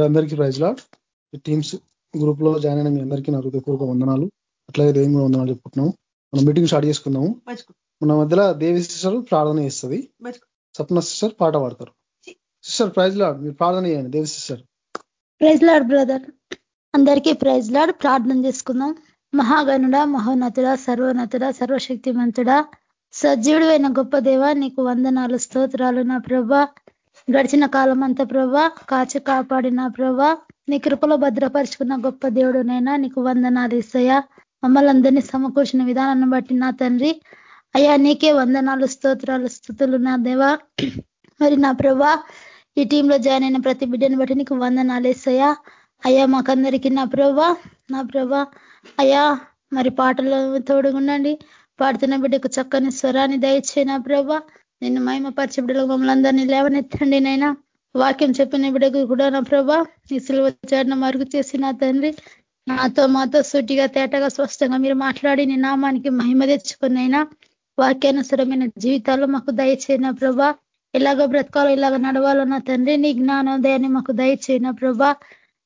అందరికీ praise lord. Teams గ్రూప్లో join అయిన మీ అందరికీ నా హృదయపూర్వక వందనాలు. అట్లాగే దేవుని వందనాలు చెప్పుకుంటున్నాము. మనం మీటింగ్ స్టార్ట్ చేసుకుందాము. మన మధ్యలో దేవి సిస్టర్ ప్రార్థన చేస్తుంది. సప్న సిస్టర్ పాట పాడతారు. సిస్టర్ ప్రైజ్ లాడ్ మీరు ప్రార్థన చేయండి. Devi sister. Praise lord brother. అందరికీ ప్రైజ్ లాడ్. ప్రార్థన చేసుకుందాం. మహాగణుడ మహోన్నతుడ సర్వోన్నతుడ సర్వశక్తిమంతుడ. సజీవుడైన గొప్ప దేవ నీకు వందనాలు స్తోత్రాలు నా ప్రభా. గడిచిన కాలం అంతా ప్రభా కాచి కాపాడిన ప్రభా నీ కృపలో భద్రపరుచుకున్న గొప్ప దేవుడునైనా నీకు వందనాలు ఇస్తాయా. మమ్మల్ని అందరినీ సమకూర్చిన విధానాన్ని బట్టి నా తండ్రి అయ్యా నీకే వందనాలు స్తోత్రాలు స్థుతులు నా దేవా. మరి నా ప్రభా ఈ టీంలో జాయిన్ అయిన ప్రతి బిడ్డని బట్టి నీకు వందనాలు ఇస్తాయా. అయ్యా మాకందరికీ నా ప్రభా నా ప్రభా అయ్యా మరి పాటలు తోడుగుండండి. పాడుతున్న బిడ్డకు చక్కని స్వరాన్ని దయచే నా ప్రభా. నిన్ను మహిమపరిచే బిడ్డలు మమ్మల్ని అందరినీ లేవనెత్తండి నైనా వాక్యం చెప్పిన బిడ్డకు కూడా నా ప్రభా ఈ సిలువ చాడిన మరుగు చేసి నా తండ్రి నాతో మాతో సూటిగా తేటగా స్పష్టంగా మీరు మాట్లాడి నీ నామానికి మహిమ తెచ్చుకున్నైనా వాక్యానుసరమైన జీవితాలు మాకు దయచేయన ప్రభా. ఎలాగో బ్రతకాలో ఇలాగ నడవాలో నా తండ్రి నీ జ్ఞానోదయాన్ని మాకు దయచేయన ప్రభా.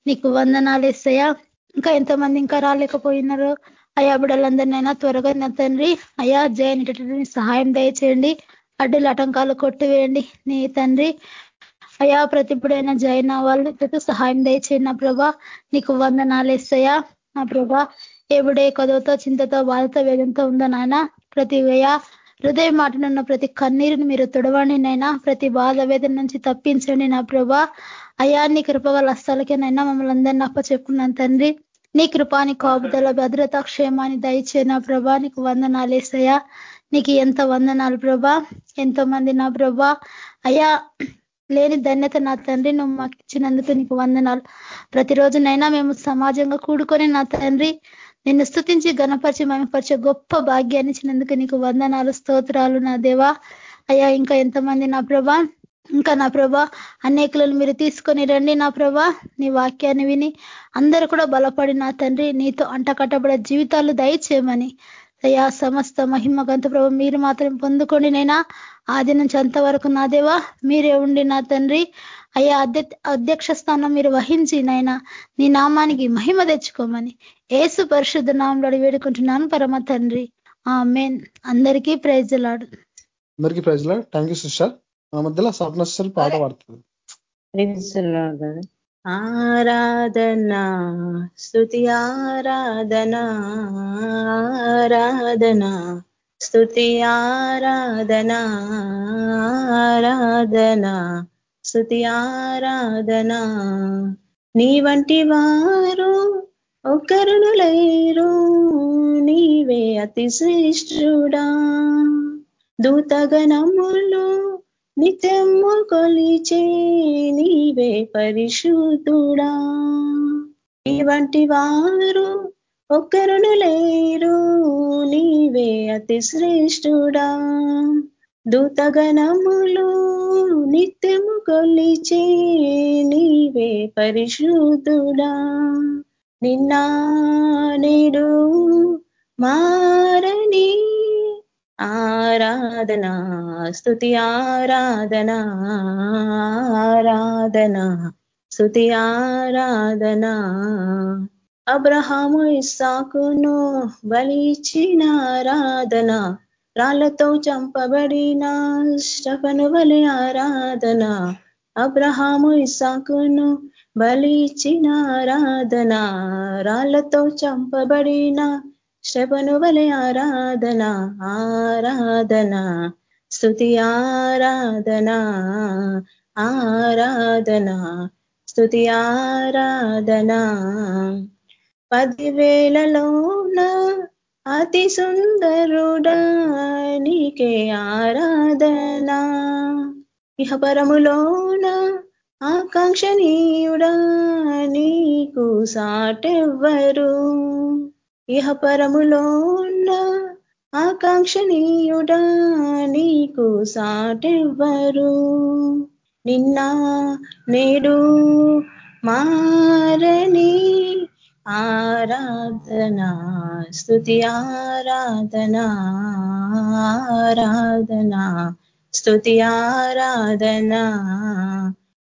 నీకు వందనాలు ఇస్తాయా ఇంకా ఎంతమంది ఇంకా రాలేకపోయినారు అయా బిడ్డలందరినైనా త్వరగా నా తండ్రి అయా జయనిటటువంటి సహాయం దయచేయండి. అడ్డలు ఆటంకాలు కొట్టివేయండి. నీ తండ్రి అయా ప్రతిప్పుడైన జైన వాళ్ళు ప్రతి సహాయం దయచేయండి నా ప్రభా. నీకు వందనాలేస్తాయా నా ప్రభా ఎవిడే కదవతో చింతతో బాధతో వేదంతో ఉందో నాయన. ప్రతి వ్యయ హృదయ మాటనున్న ప్రతి కన్నీరుని మీరు తుడవండి నైనా ప్రతి బాధ వేదన నుంచి తప్పించండి నా ప్రభా. అయా నీ కృపగల అస్తాలకేనైనా మమ్మల్ని అందరినీ అప్ప చెప్పుకున్నాను తండ్రి. నీ కృపాని కాపుదల భద్రత క్షేమాన్ని దయచే నా ప్రభా. నీకు వందనాలేసయా నీకు ఎంత వందనాలు ప్రభా? ఎంతో మంది నా ప్రభా. అయ్యా లేని ధన్యత నా తండ్రి నువ్వు మాకు ఇచ్చినందుకు నీకు వందనాలు. ప్రతిరోజునైనా మేము సమాజంగా కూడుకొని నా తండ్రి నిన్ను స్థుతించి గణపరిచి మమపరిచే గొప్ప భాగ్యాన్ని ఇచ్చినందుకు నీకు వందనాలు స్తోత్రాలు నా దేవా. అయ్యా ఇంకా ఎంతమంది నా ప్రభా? ఇంకా నా ప్రభా అనేకులను మీరు తీసుకొని రండి నా ప్రభా. నీ వాక్యాన్ని విని అందరూ కూడా బలపడి నా తండ్రి నీతో అంటకట్టబడే జీవితాలు దయచేయమని. అయ్యా సమస్త మహిమ గంత ప్రభు మీరు మాత్రం పొందుకోండి నైనా ఆది నుంచి అంతవరకు నా దేవా మీరే ఉండి నా తండ్రి. అయ్యా అధ్యక్ష స్థానం మీరు వహించి నాయన నీ నామానికి మహిమ తెచ్చుకోమని ఏసు పరిశుద్ధ నామంలో వేడుకుంటున్నాను పరమ తండ్రి. ఆ మెయిన్ అందరికీ ప్రైజ్లాడు అందరికీ ప్రైజ్లాడు థ్యాంక్ యూ సిస్టర్. మధ్యలో పాట పాడుతుంది. ఆరాధనా స్థుతి ఆరాధనా ఆరాధనా స్థుతి ఆరాధనా ఆరాధనా స్థుతి ఆరాధనా. నీ వంటి వారు ఒకరును లేరు నీవే అతి శ్రేష్ఠుడా దూతగణములు నిత్యము కొలిచే నీవే పరిశుద్ధుడా. ఇవంటి వారు ఒక్కరును లేరు నీవే అతి శ్రేష్ఠుడా. దూతగణములు నిత్యము కొలిచే నీవే పరిశుద్ధుడా. నిన్నా నేడు మారని ఆరాధనా స్థుతి ఆరాధనా ఆరాధనా స్థుతి ఆరాధనా. అబ్రహాము ఇస్సాకును బలిచిన ఆరాధన రాళ్ళతో చంపబడిన స్టఫను బలి ఆరాధన. అబ్రహాము ఇస్సాకును బలిచిన ఆరాధన రాళ్ళతో చంపబడిన శపను వలె ఆరాధన ఆరాధన. స్థుతి ఆరాధన ఆరాధన. స్థుతి ఆరాధన. పదివేలలోన అతి సుందరుడా నీకే ఆరాధన. ఇహపరములోన ఆకాంక్షణీయుడా నీకు సాటెవ్వరు. ఇహ పరములోన్న ఆకాంక్షణీయుడా నీకు సాటెవ్వరు? నిన్న నేడు మారని ఆరాధన స్థుతి ఆరాధనా ఆరాధనా స్థుతి ఆరాధనా.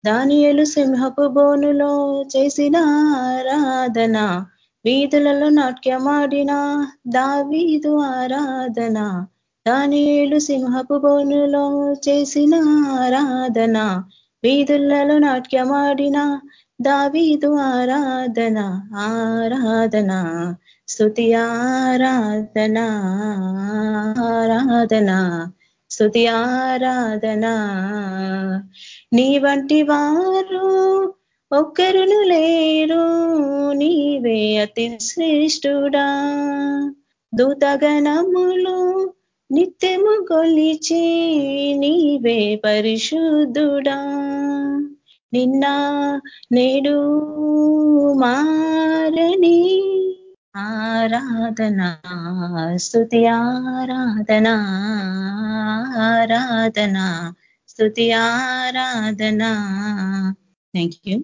దానియలు సింహపు బోనులో చేసిన ఆరాధన వీధులలో నాట్యమాడిన దావీదు ఆరాధన దానిలు సింహపు బోనులో చేసిన ఆరాధన వీధులలో నాట్యమాడిన దావీదు ఆరాధన ఆరాధన స్థుతి ఆరాధన ఆరాధన స్థుతి ఆరాధన. నీ వంటి వారు ఒక్కరును లేరు నీవే అతి శ్రేష్ఠుడా. దూతగణములు నిత్యము కొలిచి నీవే పరిశుద్ధుడా. నిన్న నేడు మారని ఆరాధనా స్థుతి ఆరాధనా ఆరాధనా స్థుతి ఆరాధనా. థ్యాంక్ యూ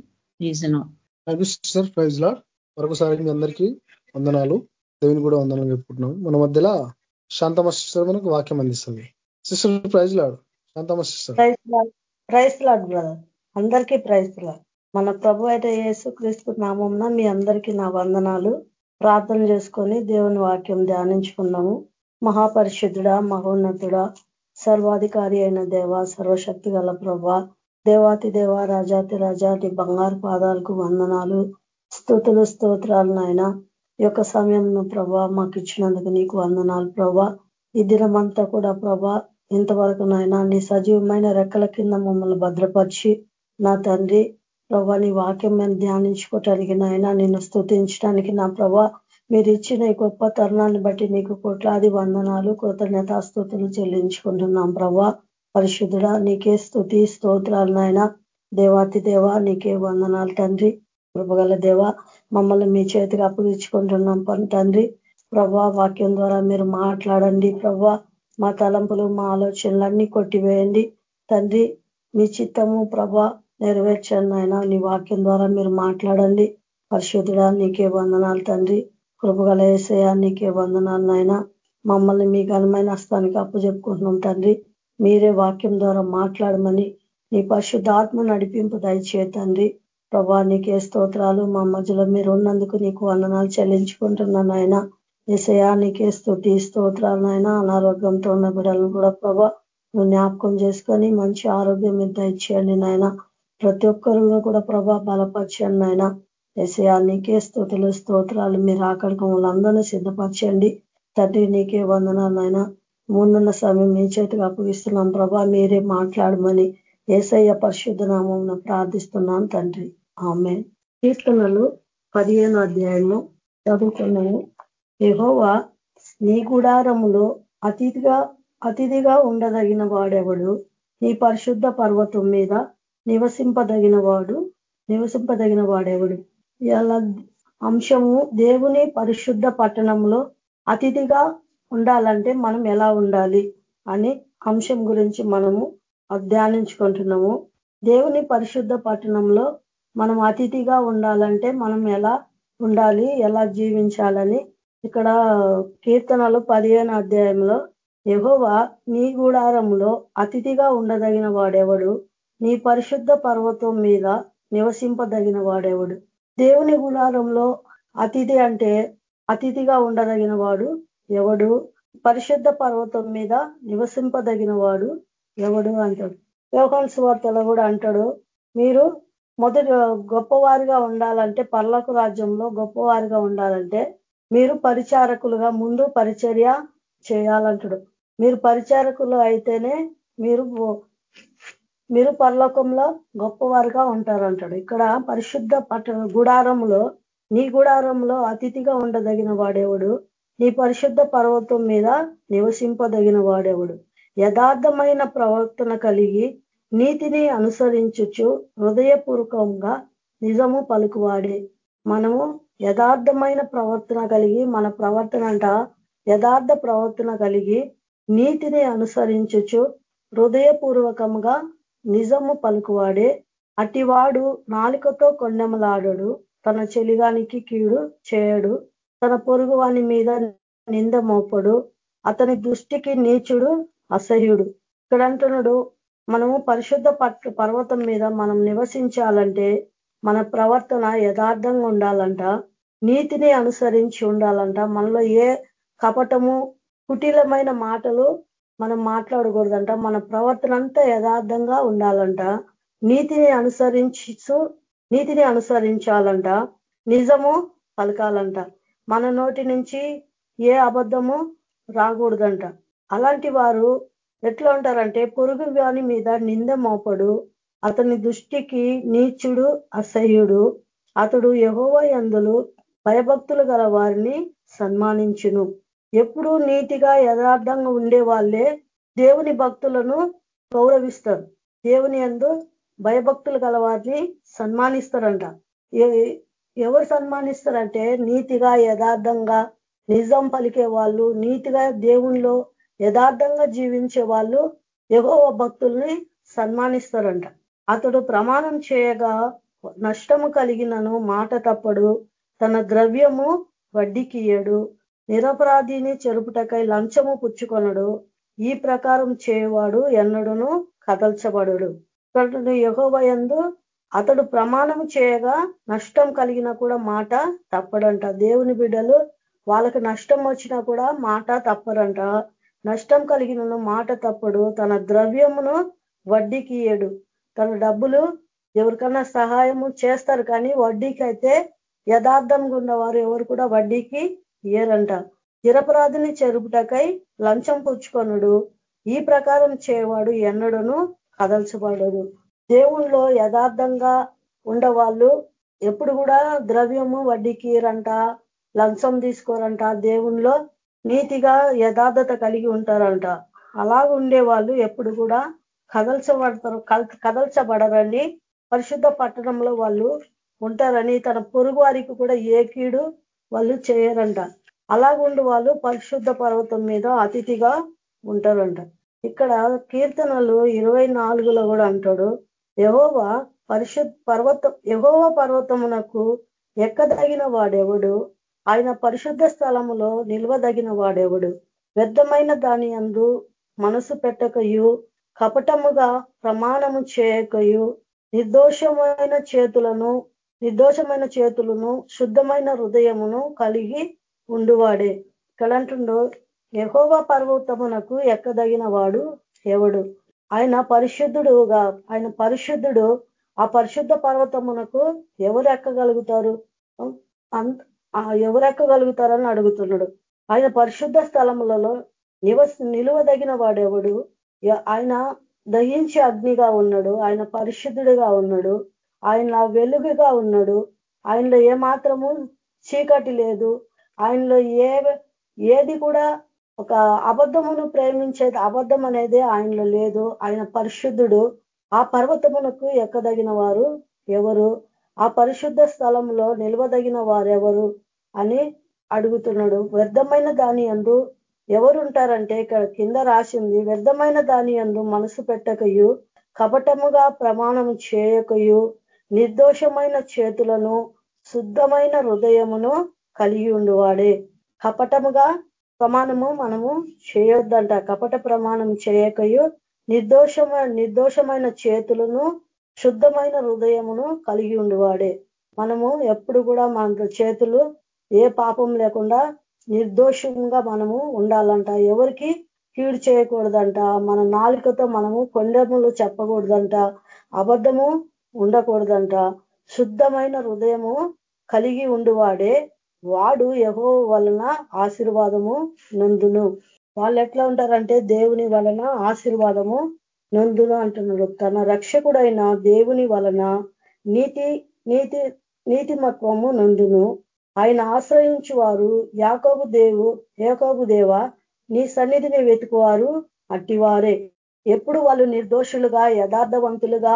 ప్రైజ్ లా మరొకసారి మీ అందరికీ వందనాలు. దేవుని కూడా వందనాలు చెప్పుకుంటున్నాం. మన మధ్యలో శాంతమ్మ సిస్టర్ మనకు వాక్యం అందిస్తుంది. Sister praise lord Shanthamma sister praise lord brother అందరికీ ప్రైజ్ లాడ్ మన ప్రభు అయితే యేసు క్రీస్తు నామంన మీ అందరికీ నా వందనాలు. ప్రార్థన చేసుకొని దేవుని వాక్యం ధ్యానించుకున్నాము. మహాపరిశుద్ధుడా మహోన్నతుడా సర్వాధికారి అయిన దేవ సర్వశక్తి గల ప్రభ దేవాతి దేవ రాజాతి రాజాటి బంగారు పాదాలకు వందనాలు స్థుతులు స్తోత్రాలు నాయన. యొక్క సమయంలో ప్రభా మాకు ఇచ్చినందుకు నీకు వందనాలు ప్రభా. ఈ దినమంతా కూడా ప్రభా ఇంతవరకు నాయన నీ సజీవమైన రెక్కల కింద మమ్మల్ని భద్రపరిచి నా తండ్రి ప్రభా నీ వాక్యం మేము ధ్యానించుకోవటానికి నాయన నిన్ను స్థుతించడానికి నా ప్రభా మీరు ఇచ్చిన ఈ గొప్ప తరుణాన్ని బట్టి నీకు కోట్లాది వందనాలు కృతజ్ఞతాస్తుతులు చెల్లించుకుంటున్నాం ప్రభా. పరిశుద్ధుడ నీకే స్థుతి స్తోత్రాలు నాయన. దేవాతి దేవ నీకే వందనాలు తండ్రి. కృపగల దేవ మమ్మల్ని మీ చేతికి అప్పగించుకుంటున్నాం పని తండ్రి. ప్రభా వాక్యం ద్వారా మీరు మాట్లాడండి ప్రభా. మా తలంపులు మా ఆలోచనలన్నీ కొట్టివేయండి తండ్రి. మీ చిత్తము ప్రభా నెరవేర్చండి ఆయన నీ వాక్యం ద్వారా మీరు మాట్లాడండి. పరిశుద్ధుడా నీకే వందనాలు తండ్రి. కృపగల ఏసయా నీకే వందనాలు నాయన. మమ్మల్ని మీ ఘనమైన హస్తానికి అప్పు చెప్పుకుంటున్నాం తండ్రి. మీరే వాక్యం ద్వారా మాట్లాడమని నీ పరిశుద్ధాత్మ నడిపింపు దయచేతండి ప్రభా నీకే స్తోత్రాలు. మా మధ్యలో మీరు ఉన్నందుకు నీకు వందనాలు చెల్లించుకుంటున్నాను ఆయన నిశయా నీకే స్థుతి స్తోత్రాలు ఆయన అనారోగ్యంతో ఉన్న బిడ్డలను కూడా ప్రభా నువ్వు జ్ఞాపకం చేసుకొని మంచి ఆరోగ్యం మీద దయచేయండి నాయన. ప్రతి ఒక్కరు కూడా ప్రభా బలపరచండి నాయన. ఏసయా నీకే స్థుతులు స్తోత్రాలు. మీరు అక్కడికి వాళ్ళందరినీ సిద్ధపరచండి. తండ్రి నీకే వందనాలు నాయన. ముందున్న సమయం మీ చేతికి అప్పగిస్తున్నాం ప్రభా మీరే మాట్లాడమని ఏసయ్య పరిశుద్ధ నామం ప్రార్థిస్తున్నాను తండ్రి. ఆమె కీర్తనలు పదిహేను అధ్యాయము చదువుకున్నాము. యహోవా నీ గుడారములో అతిథిగా అతిథిగా ఉండదగిన వాడెవడు? నీ పరిశుద్ధ పర్వతం మీద నివసింపదగిన వాడు నివసింపదగిన వాడెవడు? ఇలా అంశము దేవుని పరిశుద్ధ పట్టణంలో అతిథిగా ఉండాలంటే మనం ఎలా ఉండాలి అనే అంశం గురించి మనము ధ్యానించుకుంటున్నాము. దేవుని పరిశుద్ధ పట్టణంలో మనం అతిథిగా ఉండాలంటే మనం ఎలా ఉండాలి ఎలా జీవించాలని ఇక్కడ కీర్తనలు పదిహేను అధ్యాయంలో యహోవా నీ గుడారంలో అతిథిగా ఉండదగిన వాడెవడు? నీ పరిశుద్ధ పర్వతం మీద నివసింపదగిన వాడెవడు? దేవుని గుడారంలో అతిథి అంటే అతిథిగా ఉండదగిన వాడు ఎవడు? పరిశుద్ధ పర్వతం మీద నివసింపదగిన వాడు ఎవడు అంటాడు? యోహన్ సువార్తలో కూడా అంటాడు మీరు మొదటి గొప్పవారిగా ఉండాలంటే పర్లకు రాజ్యంలో గొప్పవారిగా ఉండాలంటే మీరు పరిచారకులుగా ముందు పరిచర్య చేయాలంటాడు. మీరు పరిచారకులు అయితేనే మీరు మీరు పరలోకంలో గొప్పవారుగా ఉంటారంటాడు. ఇక్కడ పరిశుద్ధ పట్టణ గుడారంలో నీ గుడారంలో అతిథిగా ఉండదగిన వాడేవాడు? నీ పరిశుద్ధ పర్వతం మీద నివసింపదగిన వాడెవడు? యథార్థమైన ప్రవర్తన కలిగి నీతిని అనుసరించుచు హృదయపూర్వకంగా నిజము పలుకువాడే. మనము యథార్థమైన ప్రవర్తన కలిగి మన ప్రవర్తన అంట యథార్థ ప్రవర్తన కలిగి నీతిని అనుసరించుచు హృదయపూర్వకంగా నిజము పలుకువాడే. అటివాడు నాలుకతో కొండెమలాడడు తన చెలిగానికి కీడు చేయడు. తన పొరుగు వాని మీద నింద మోపడు. అతని దృష్టికి నీచుడు అసహ్యుడు. ఇక్కడ అంటున్నాడు మనము పరిశుద్ధ పర్వతం మీద మనం నివసించాలంటే మన ప్రవర్తన యథార్థంగా ఉండాలంట. నీతిని అనుసరించి ఉండాలంట. మనలో ఏ కపటము కుటిలమైన మాటలు మనం మాట్లాడకూడదంట. మన ప్రవర్తన అంతా యథార్థంగా ఉండాలంట. నీతిని అనుసరించు నీతిని అనుసరించాలంట. నిజము పలకాలంట. మన నోటి నుంచి ఏ అబద్ధము రాకూడదంట. అలాంటి వారు ఎట్లా ఉంటారంటే పొరుగు వాని మీద నింద మోపడు అతని దృష్టికి నీచుడు అసహ్యుడు. అతడు యహోవ ఎందులు భయభక్తులు గల వారిని సన్మానించును. ఎప్పుడూ నీతిగా యథార్థంగా ఉండే వాళ్ళే దేవుని భక్తులను గౌరవిస్తారు. దేవుని ఎందు భయభక్తులు గల వారిని సన్మానిస్తారంట. ఎవరు సన్మానిస్తారంటే నీతిగా యథార్థంగా నిజం పలికే వాళ్ళు నీతిగా దేవుణ్ణిలో యథార్థంగా జీవించే వాళ్ళు ఎగోవ భక్తుల్ని సన్మానిస్తారంట. అతడు ప్రమాణం చేయగా నష్టము కలిగినను మాట తప్పడు తన ద్రవ్యము వడ్డీకియడు నిరపరాధిని చెరుపుటకై లంచము పుచ్చుకొనడు ఈ ప్రకారం చేయవాడు ఎన్నడును కదల్చబడు యహోవయందు అతడు ప్రమాణం చేయగా నష్టం కలిగిన కూడా మాట తప్పడంట. దేవుని బిడ్డలు వాళ్ళకి నష్టం వచ్చినా కూడా మాట తప్పరంట నష్టం కలిగిన మాట తప్పడు. తన ద్రవ్యమును వడ్డీకి ఇయ్యడు. తన డబ్బులు ఎవరికన్నా సహాయము చేస్తారు కానీ వడ్డీకి అయితే యథార్థంగా ఉన్నవారు ఎవరు కూడా వడ్డీకి ఇయ్యరంట. నిరపరాధిని చెరుపుటకై లంచం పుచ్చుకొనుడు. ఈ ప్రకారం చేయవాడు ఎన్నడను కదల్చబడడు. దేవుణ్ణిలో యథార్థంగా ఉండవాళ్ళు ఎప్పుడు కూడా ద్రవ్యము వడ్డీకి రంట లంచం తీసుకోరంట దేవుణ్ణిలో నీతిగా యథార్థత కలిగి ఉంటారంట. అలా ఉండే వాళ్ళు ఎప్పుడు కూడా కదల్చబడతారు కదల్చబడరని పరిశుద్ధ పట్టణంలో వాళ్ళు ఉంటారని తన పొరుగు వారికి కూడా ఏ కీడు వాళ్ళు చేయరంట. అలాగుండి వాళ్ళు పరిశుద్ధ పర్వతం మీద అతిథిగా ఉంటారంట. ఇక్కడ కీర్తనలు ఇరవై నాలుగులో కూడా అంటాడు. యహోవ పరిశుద్ధ పర్వతం యహోవ పర్వతమునకు ఎక్కదగిన వాడెవడు? ఆయన పరిశుద్ధ స్థలములో నిల్వదగిన వాడెవడు? వ్యర్థమైన దాని అందు మనసు పెట్టకయు కపటముగా ప్రమాణము చేయకయు నిర్దోషమైన చేతులను నిర్దోషమైన చేతులను శుద్ధమైన హృదయమును కలిగి ఉండువాడే. ఇక్కడ అంటుండో యహోవ పర్వతమునకు ఎక్కదగిన వాడు ఎవడు? ఆయన పరిశుద్ధుడుగా ఆయన పరిశుద్ధుడు ఆ పరిశుద్ధ పర్వతమునకు ఎవరు ఎక్కగలుగుతారు? ఎవరు ఎక్కగలుగుతారని అడుగుతున్నాడు. ఆయన పరిశుద్ధ స్థలములలో నివస నిలువదగిన వాడెవడు? ఆయన దహించి అగ్నిగా ఉన్నాడు ఆయన పరిశుద్ధుడిగా ఉన్నాడు ఆయన వెలుగుగా ఉన్నాడు ఆయనలో ఏమాత్రము చీకటి లేదు ఆయనలో ఏ ఏది కూడా ఒక అబద్ధమును ప్రేమించేది అబద్ధం అనేది ఆయనలో లేదు. ఆయన పరిశుద్ధుడు. ఆ పర్వతమునకు ఎక్కదగిన వారు ఎవరు? ఆ పరిశుద్ధ స్థలంలో నిల్వదగిన వారెవరు అని అడుగుతున్నాడు. వ్యర్థమైన దాని అందు ఎవరుంటారంటే ఇక్కడ కింద రాసింది వ్యర్థమైన దాని అందు మనసు పెట్టకయు కపటముగా ప్రమాణం చేయకయు నిర్దోషమైన చేతులను శుద్ధమైన హృదయమును కలిగి ఉండువాడే. కపటముగా ప్రమాణము మనము చేయొద్దంట. కపట ప్రమాణం చేయకయు నిర్దోషమైన నిర్దోషమైన చేతులను శుద్ధమైన హృదయమును కలిగి ఉండివాడే. మనము ఎప్పుడు కూడా మన చేతులు ఏ పాపం లేకుండా నిర్దోషంగా మనము ఉండాలంట. ఎవరికి కీడు చేయకూడదంట. మన నాలుకతో మనము కొండములు చెప్పకూడదంట. అబద్ధము ఉండకూడదంట. శుద్ధమైన హృదయము కలిగి ఉండువాడే. వాడు యహో వలన ఆశీర్వాదము నందును. వాళ్ళు ఎట్లా ఉంటారంటే దేవుని వలన ఆశీర్వాదము నందును అంటున్నాడు. తన రక్షకుడైన దేవుని వలన నీతి నీతి నీతిమత్వము నందును. ఆయన ఆశ్రయించు వారు యాకోబు దేవు యాకోబు దేవ నీ సన్నిధిని వెతుకువారు అట్టివారే. ఎప్పుడు వాళ్ళు నిర్దోషులుగా యథార్థవంతులుగా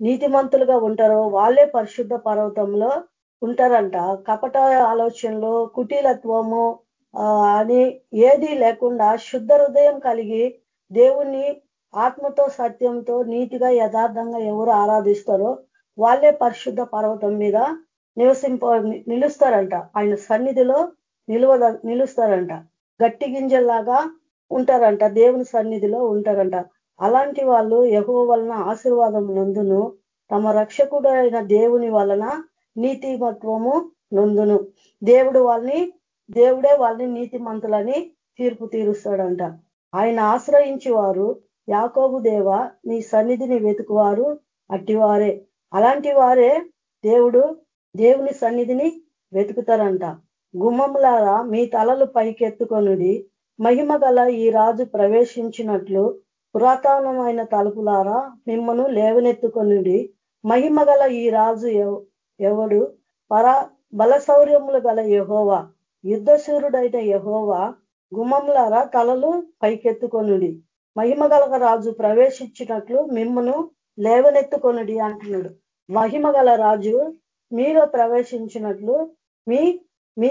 నీతిమంతులుగా ఉంటారో వాళ్ళే పరిశుద్ధ పర్వతంలో ఉంటారంట. కపట ఆలోచనలు కుటీలత్వము అని ఏది లేకుండా శుద్ధ హృదయం కలిగి దేవుణ్ణి ఆత్మతో సత్యంతో నీతిగా యథార్థంగా ఎవరు ఆరాధిస్తారో వాళ్ళే పరిశుద్ధ పర్వతం మీద నివసింప నిలుస్తారంట. ఆయన సన్నిధిలో నిలువ నిలుస్తారంట. గట్టి గింజల్లాగా ఉంటారంట. దేవుని సన్నిధిలో ఉంటారంట. అలాంటి వాళ్ళు ఎగువ వలన ఆశీర్వాదం నందును. తమ రక్షకుడు అయిన దేవుని వలన నీతిమత్వము నొందును. దేవుడు వాళ్ళని దేవుడే వాళ్ళని నీతిమంతులని తీర్పు తీరుస్తాడంట. ఆయన ఆశ్రయించి వారు యాకోబు దేవ నీ సన్నిధిని వెతుకువారు అట్టివారే. అలాంటి వారే దేవుడు దేవుని సన్నిధిని వెతుకుతారంట. గుమ్మములారా మీ తలలు పైకెత్తుకొనుడి. మహిమ గల ఈ రాజు ప్రవేశించినట్లు పురాతనమైన తలుపులారా మిమ్మను లేవనెత్తుకొనుడి. మహిమ గల ఈ రాజు ఎవడు పరా బలశౌర్యములు గల యహోవా యుద్ధశూరుడైన యహోవా గుమ్మములారా తలలు పైకెత్తుకొనుడి. మహిమగల రాజు ప్రవేశించినట్లు మిమ్మను లేవనెత్తుకొనుడి అంటున్నాడు. మహిమ గల రాజు మీలో ప్రవేశించినట్లు మీ మీ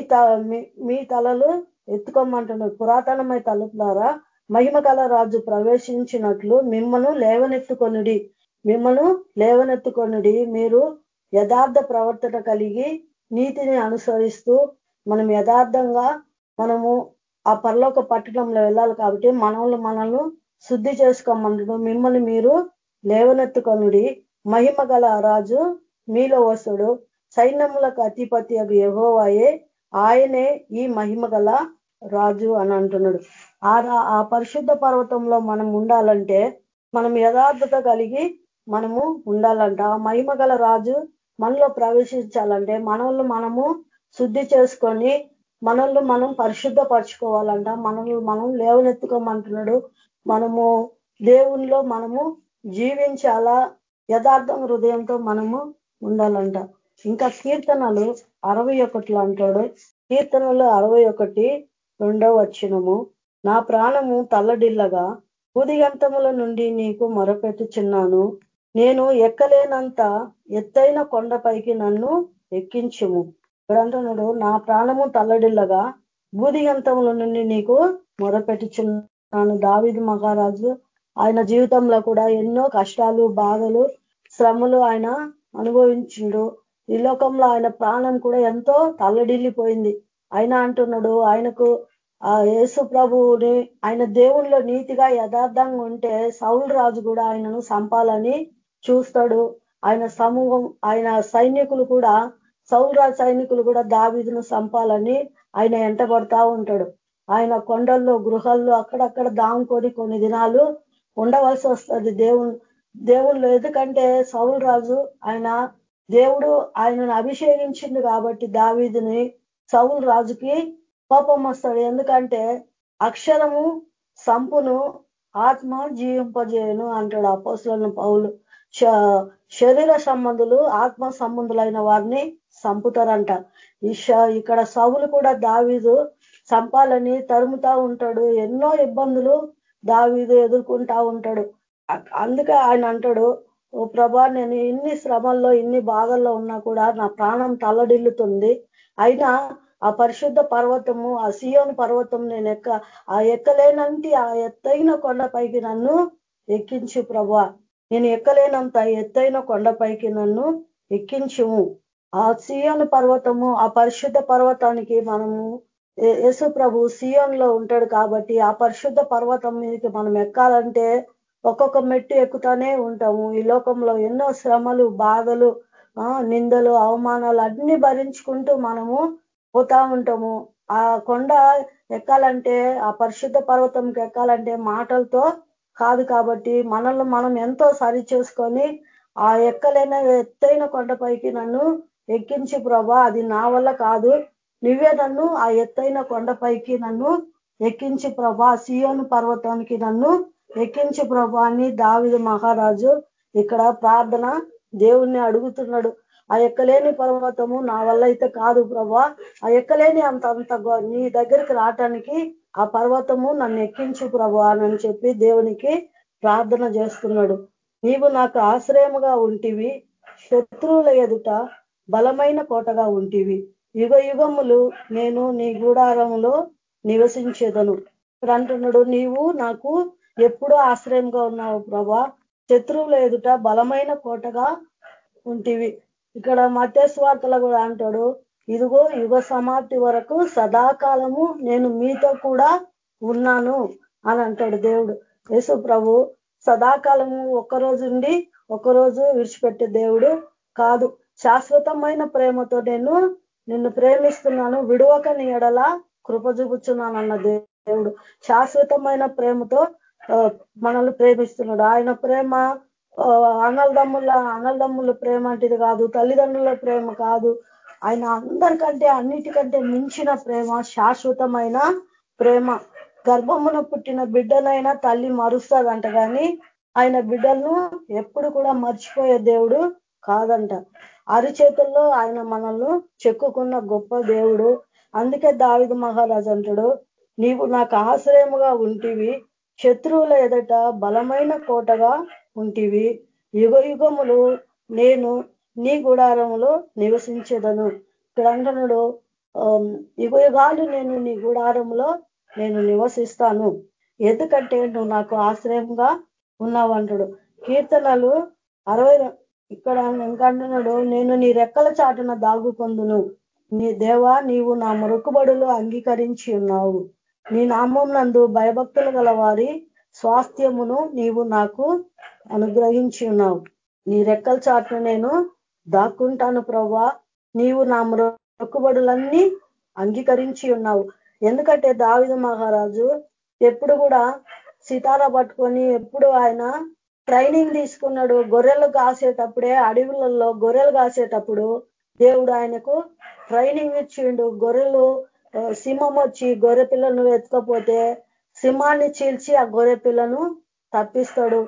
మీ తలలు ఎత్తుకోమంటున్నాడు పురాతనమైన తలుపులారా మహిమగల రాజు ప్రవేశించినట్లు మిమ్మను లేవనెత్తుకొనుడి. మిమ్మను లేవనెత్తుకొనుడి. మీరు యథార్థ ప్రవర్తన కలిగి నీతిని అనుసరిస్తూ మనం యథార్థంగా మనము ఆ పరలోక పట్టణంలో వెళ్ళాలి కాబట్టి మనల్ని మనల్ని శుద్ధి చేసుకోమంటుడు మిమ్మల్ని మీరు లేవనెత్తుకొనుడి. మహిమ గల రాజు మీలో వస్తుడు. సైన్యములకు అధిపతి యహోవాయే ఆయనే ఈ మహిమ గల రాజు అని అంటున్నాడు. ఆ పరిశుద్ధ పర్వతంలో మనం ఉండాలంటే మనం యథార్థత కలిగి మనము ఉండాలంట. ఆ మహిమ గల రాజు మనలో ప్రవేశించాలంటే మనల్ని మనము శుద్ధి చేసుకొని మనల్ని మనం పరిశుద్ధపరచుకోవాలంట. మనల్ని మనం లేవనెత్తుకోమంటున్నాడు. మనము దేవునిలో మనము జీవించాలా? యథార్థం హృదయంతో మనము ఉండాలంట. ఇంకా కీర్తనలు అరవై ఒకటిలో అంటాడు. కీర్తనలు అరవై ఒకటి రెండవ వచ్చినము నా ప్రాణము తల్లడిల్లగా ఉదిగంతముల నుండి నీకు మొరపెట్టుచున్నాను. నేను ఎక్కలేనంత ఎత్తైన కొండపైకి నన్ను ఎక్కించుము. ఇక్కడ అంటున్నాడు నా ప్రాణము తల్లడిల్లగా భూదిగంతముల నుండి నీకు మొరపెట్టుచున్నాను. దావిది మహారాజు ఆయన జీవితంలో కూడా ఎన్నో కష్టాలు బాధలు శ్రమలు ఆయన అనుభవించుడు. ఈ లోకంలో ఆయన ప్రాణం కూడా ఎంతో తల్లడిల్లిపోయింది. ఆయన అంటున్నాడు ఆయనకు ఆ యేసు ప్రభువుని ఆయన దేవుళ్ళ నీతిగా యథార్థంగా ఉంటే సౌల్ రాజు కూడా ఆయనను సంపాలని చూస్తాడు. ఆయన సమూహం ఆయన సైనికులు కూడా సౌల్ సైనికులు కూడా దావీదును సంపాలని ఆయన ఎంటబడతా ఉంటాడు. ఆయన కొండల్లో గృహాల్లో అక్కడక్కడ దాముకొని కొన్ని దినాలు ఉండవలసి వస్తుంది. దేవుని దేవుళ్ళు ఎందుకంటే సౌలు రాజు ఆయన దేవుడు ఆయనను అభిషేకించింది కాబట్టి దావీదిని సౌలు రాజుకి కోపం వస్తాడు ఎందుకంటే అక్షరము సంపును ఆత్మ జీవింపజేయను అంటాడు అపోసులను పౌలు. శరీర సంబంధులు ఆత్మ సంబంధులైన వారిని సంపుతారంట ఇక్కడ సవులు కూడా దావీదు చంపాలని తరుముతా ఉంటాడు. ఎన్నో ఇబ్బందులు దావీదు ఎదుర్కొంటా ఉంటాడు. అందుకే ఆయన అంటాడు ఓ ప్రభా నేను ఇన్ని శ్రమల్లో ఇన్ని బాధల్లో ఉన్నా కూడా నా ప్రాణం తల్లడిల్లుతుంది. అయినా ఆ పరిశుద్ధ పర్వతము ఆ సియోను పర్వతం నేను ఎక్క ఆ ఎక్కలేనంటి ఆ ఎత్తైన కొండపైకి నన్ను ఎక్కించు ప్రభా. నేను ఎక్కలేనంత ఎత్తైన కొండపైకి నన్ను ఎక్కించుము. ఆ సియోను పర్వతము ఆ పరిశుద్ధ పర్వతానికి మనము యేసు ప్రభు సియోన్లో ఉంటాడు కాబట్టి ఆ పరిశుద్ధ పర్వతం మీదకి మనం ఎక్కాలంటే ఒక్కొక్క మెట్టు ఎక్కుతానే ఉంటాము. ఈ లోకంలో ఎన్నో శ్రమలు బాధలు నిందలు అవమానాలు అన్ని భరించుకుంటూ మనము పోతా ఉంటాము. ఆ కొండ ఎక్కాలంటే ఆ పరిశుద్ధ పర్వతంకి ఎక్కాలంటే మాటలతో కాదు కాబట్టి మనల్ని మనం ఎంతో సరి చేసుకొని ఆ ఎక్కలైన ఎత్తైన కొండపైకి నన్ను ఎక్కించి ప్రభా. అది నా వల్ల కాదు. నువ్వే నన్ను ఆ ఎత్తైన కొండపైకి నన్ను ఎక్కించి ప్రభా. సియోను పర్వతానికి నన్ను ఎక్కించి ప్రభా అని దావిద మహారాజు ఇక్కడ ప్రార్థన దేవుణ్ణి అడుగుతున్నాడు. ఆ ఎక్కలేని పర్వతము నా వల్ల అయితే కాదు ప్రభా. ఆ ఎక్కలేని అంత అంత నీ దగ్గరికి రావటానికి ఆ పర్వతము నన్ను ఎక్కించు ప్రభా అని చెప్పి దేవునికి ప్రార్థన చేస్తున్నాడు. నీవు నాకు ఆశ్రయముగా ఉంటివి శత్రువుల ఎదుట బలమైన కోటగా ఉంటివి. యుగ యుగములు నేను నీ గూడారంలో నివసించేదను. ఇక్కడ అంటున్నాడు నీవు నాకు ఎప్పుడూ ఆశ్రయంగా ఉన్నావు ప్రభా. శత్రువుల ఎదుట బలమైన కోటగా ఉంటివి. ఇక్కడ మత్స్వార్తలు కూడా అంటాడు ఇదిగో యుగ సమాప్తి వరకు సదాకాలము నేను మీతో కూడా ఉన్నాను అని అంటాడు దేవుడు. యేసు ప్రభు సదాకాలము ఒక్కరోజు ఉండి ఒక్కరోజు విడిచిపెట్టే దేవుడు కాదు. శాశ్వతమైన ప్రేమతో నేను నిన్ను ప్రేమిస్తున్నాను విడువక నీ ఎడల కృప చూపుచున్నానన్న దేవుడు. శాశ్వతమైన ప్రేమతో మనల్ని ప్రేమిస్తున్నాడు. ఆయన ప్రేమ అనల్దమ్ముల అనల్దమ్ముల ప్రేమ అంటేది కాదు తల్లిదండ్రుల ప్రేమ కాదు. ఆయన అందరికంటే అన్నిటికంటే మించిన ప్రేమ శాశ్వతమైన ప్రేమ. గర్భమున పుట్టిన బిడ్డనైనా తల్లి మరుస్తుందంట కానీ ఆయన బిడ్డలను ఎప్పుడు కూడా మర్చిపోయే దేవుడు కాదంట. అరిచేతుల్లో ఆయన మనల్ని చెక్కుకున్న గొప్ప దేవుడు. అందుకే దావిద మహారాజ్ అంటాడు నీవు నాకు ఆశ్రయముగా ఉంటివి శత్రువుల ఎదట బలమైన కోటగా ఉంటివి. యుగ యుగములు నేను నీ గుడారంలో నివసించేదను. ఇక్కడ అంటున్నాడు నేను నీ గుడారంలో నేను నివసిస్తాను. ఎందుకంటే నువ్వు నాకు ఆశ్రయంగా ఉన్నావంటాడు కీర్తనలు అరవై ఇక్కడ ఇంకంటున్నాడు నేను నీ రెక్కల చాటున దాగుకొందును నీ దేవా నీవు నా మొరుకుబడులు అంగీకరించి ఉన్నావు. నీ నామం నందు భయభక్తులు గల వారి స్వాస్థ్యమును నీవు నాకు అనుగ్రహించి ఉన్నావు. నీ రెక్కల చాటును నేను దాక్కుంటాను ప్రవ్వా. నీవు నా మొక్కుబడులన్నీ అంగీకరించి ఉన్నావు. ఎందుకంటే దావిద మహారాజు ఎప్పుడు కూడా సితారా పట్టుకొని ఎప్పుడు ఆయన ట్రైనింగ్ తీసుకున్నాడు. గొర్రెలు కాసేటప్పుడే అడవులలో గొర్రెలు కాసేటప్పుడు దేవుడు ఆయనకు ట్రైనింగ్ ఇచ్చిండు. గొర్రెలు సింహం వచ్చి గొర్రె పిల్లను ఎత్తుకపోతే సింహాన్ని చీల్చి ఆ గొర్రె పిల్లను తప్పిస్తాడు.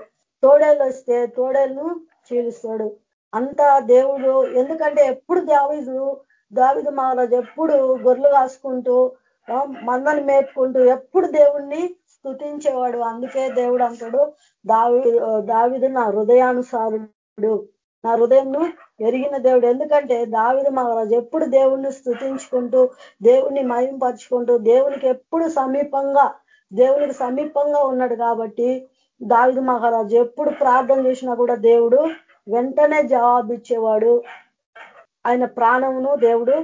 తోడేలు వస్తే తోడేళ్ళను చీలుస్తాడు. అంత దేవుడు. ఎందుకంటే ఎప్పుడు దావిదు దావిదు మహారాజు ఎప్పుడు గొర్రెలు కాసుకుంటూ మందని మేపుకుంటూ ఎప్పుడు దేవుణ్ణి స్థుతించేవాడు అందుకే దేవుడు అంటాడు దావి దావిదు నా హృదయానుసారుడు. నా హృదయంను ఎరిగిన దేవుడు. ఎందుకంటే దావిద మహారాజు ఎప్పుడు దేవుణ్ణి స్థుతించుకుంటూ దేవుణ్ణి మయంపరుచుకుంటూ దేవునికి ఎప్పుడు సమీపంగా దేవునికి సమీపంగా ఉన్నాడు కాబట్టి దావిద మహారాజు ఎప్పుడు ప్రార్థన చేసినా కూడా దేవుడు వెంటనే జవాబు ఇచ్చేవాడు ఆయన ప్రాణమును దేవుడు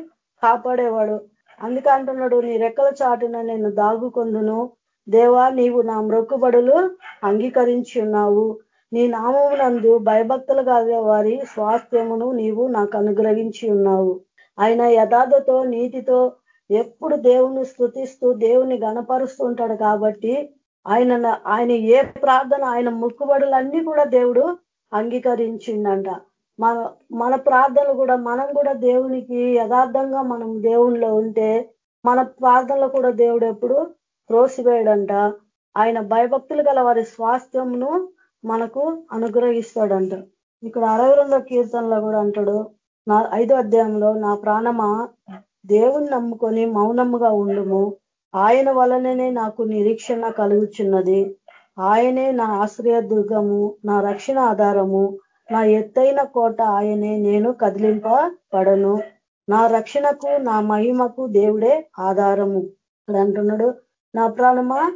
కాపాడేవాడు. అందుకే అంటున్నాడు నీ రెక్కల చాటున నేను దాగుకొందును. దేవా నీవు నా మ్రొక్కుబడులు అంగీకరించి ఉన్నావు. నీ నామమునందు భయభక్తులు కాగే వారి స్వాస్థ్యమును నీవు నాకు అనుగ్రహించి ఉన్నావు. ఆయన యథార్థతో నీతితో ఎప్పుడు దేవుని స్థుతిస్తూ దేవుని గణపరుస్తూ ఉంటాడు కాబట్టి ఆయన ఆయన ఏ ప్రార్థన ఆయన మొక్కుబడులన్నీ కూడా దేవుడు అంగీకరించిండంట. మన మన ప్రార్థనలు కూడా మనం కూడా దేవునికి యథార్థంగా మనం దేవుణ్ణిలో ఉంటే మన ప్రార్థనలు కూడా దేవుడు ఎప్పుడు త్రోసివేయడంట. ఆయన భయభక్తులు గల వారి స్వాస్థ్యంను మనకు అనుగ్రహిస్తాడంట. ఇక్కడ అరవై రెండో కీర్తనలో కూడా అంటాడు నా ఐదో అధ్యాయంలో నా ప్రాణమా దేవుని నమ్ముకొని మౌనముగా ఉండుము. ఆయన వలననే నాకు నిరీక్షణ కలుగుచున్నది. ఆయనే నా ఆశ్రయ దుర్గము నా రక్షణ ఆధారము. నా ఎత్తైన కోట ఆయనే నేను కదిలింపబడను. నా రక్షణకు నా మహిమకు దేవుడే ఆధారము. ఇక్కడ అంటున్నాడు. నా ప్రాణమా?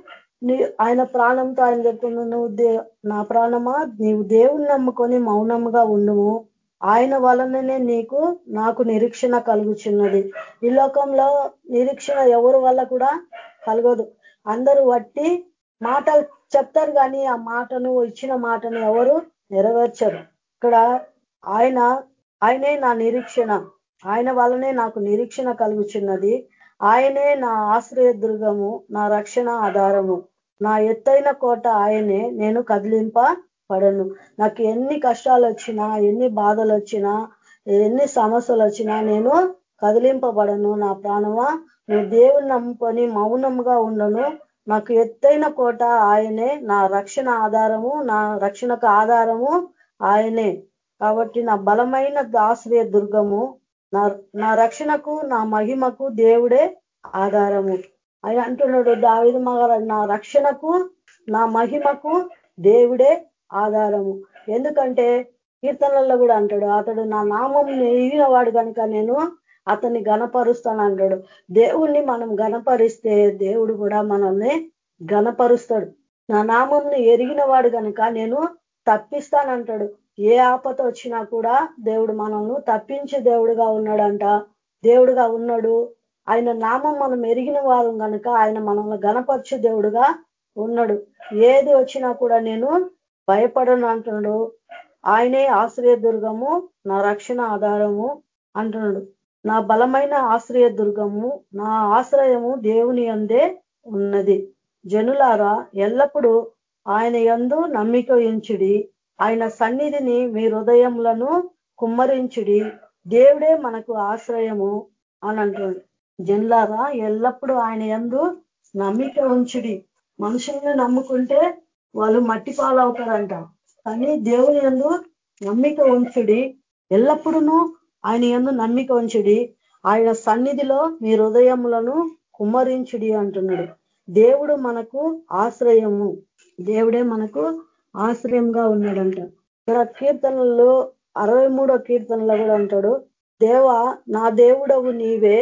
ఆయన ప్రాణంతో ఆయన చెప్తున్నాడు. నువ్వు నా ప్రాణమా? నీవు దేవుని నమ్ముకొని మౌనముగా ఉండుము. ఆయన వలననే నీకు నాకు నిరీక్షణ కలుగుచున్నది. ఈ లోకంలో నిరీక్షణ ఎవరి వల్ల కూడా కలగదు. అందరూ వట్టి మాటలు చెప్తారు కానీ ఆ మాటను ఇచ్చిన మాటను ఎవరు నెరవేర్చరు. ఇక్కడ ఆయన ఆయనే నా నిరీక్షణ. ఆయన వల్లనే నాకు నిరీక్షణ కలుగుచున్నది. ఆయనే నా ఆశ్రయ దుర్గము నా రక్షణ ఆధారము. నా ఎత్తైన కోట ఆయనే నేను కదిలింప పడను నాకు ఎన్ని కష్టాలు వచ్చినా ఎన్ని బాధలు వచ్చినా ఎన్ని సమస్యలు వచ్చినా నేను కదిలింపబడను. నా ప్రాణమా? నువ్వు దేవుని నమ్ముకొని మౌనంగా ఉండను. నాకు ఎత్తైన కోట ఆయనే. నా రక్షణ ఆధారము నా రక్షణకు ఆధారము ఆయనే. కాబట్టి నా బలమైన ఆశ్రయ దుర్గము. నా రక్షణకు నా మహిమకు దేవుడే ఆధారము. ఆయన అంటున్నాడు దావిద మహారాజు నా రక్షణకు నా మహిమకు దేవుడే ఆధారము. ఎందుకంటే కీర్తనల్లో కూడా అంటాడు అతడు నా నామం ఎరిగిన వాడు కనుక నేను అతన్ని గనపరుస్తాను అంటాడు. దేవుణ్ణి మనం గణపరిస్తే దేవుడు కూడా మనల్ని గనపరుస్తాడు నా నామంను ఎరిగిన వాడు కనుక నేను తప్పిస్తానంటాడు ఏ ఆపత వచ్చినా కూడా దేవుడు మనల్ని తప్పించే దేవుడుగా ఉన్నాడంట. దేవుడుగా ఉన్నాడు. ఆయన నామం మనం ఎరిగిన వారు కనుక ఆయన మనల్ని గణపరిచే దేవుడుగా ఉన్నాడు. ఏది వచ్చినా కూడా నేను భయపడను అంటున్నాడు. ఆయనే ఆశ్రయ దుర్గము నా రక్షణ ఆధారము అంటున్నాడు. నా బలమైన ఆశ్రయ దుర్గము నా ఆశ్రయము దేవుని అందే ఉన్నది. జనులారా ఎల్లప్పుడూ ఆయన ఎందు నమ్మిక ఉంచుడి. ఆయన సన్నిధిని మీ హృదయములను కుమ్మరించుడి. దేవుడే మనకు ఆశ్రయము అని అంటుంది జనులారా ఎల్లప్పుడూ ఆయన ఎందు నమ్మిక ఉంచుడి. మనుషుల్ని నమ్ముకుంటే వాళ్ళు మట్టి పాలవుతారంట. కానీ దేవుని ఎందు నమ్మిక ఉంచుడి. ఎల్లప్పుడూ ఆయన ఎందు నమ్మిక ఉంచుడి. ఆయన సన్నిధిలో మీ హృదయములను కుమ్మరించుడి అంటున్నాడు. దేవుడు మనకు ఆశ్రయము. దేవుడే మనకు ఆశ్రయంగా ఉన్నాడంట. ఇక్కడ కీర్తనల్లో అరవై మూడో కీర్తనలో కూడా అంటాడు. దేవ నా దేవుడవు నీవే.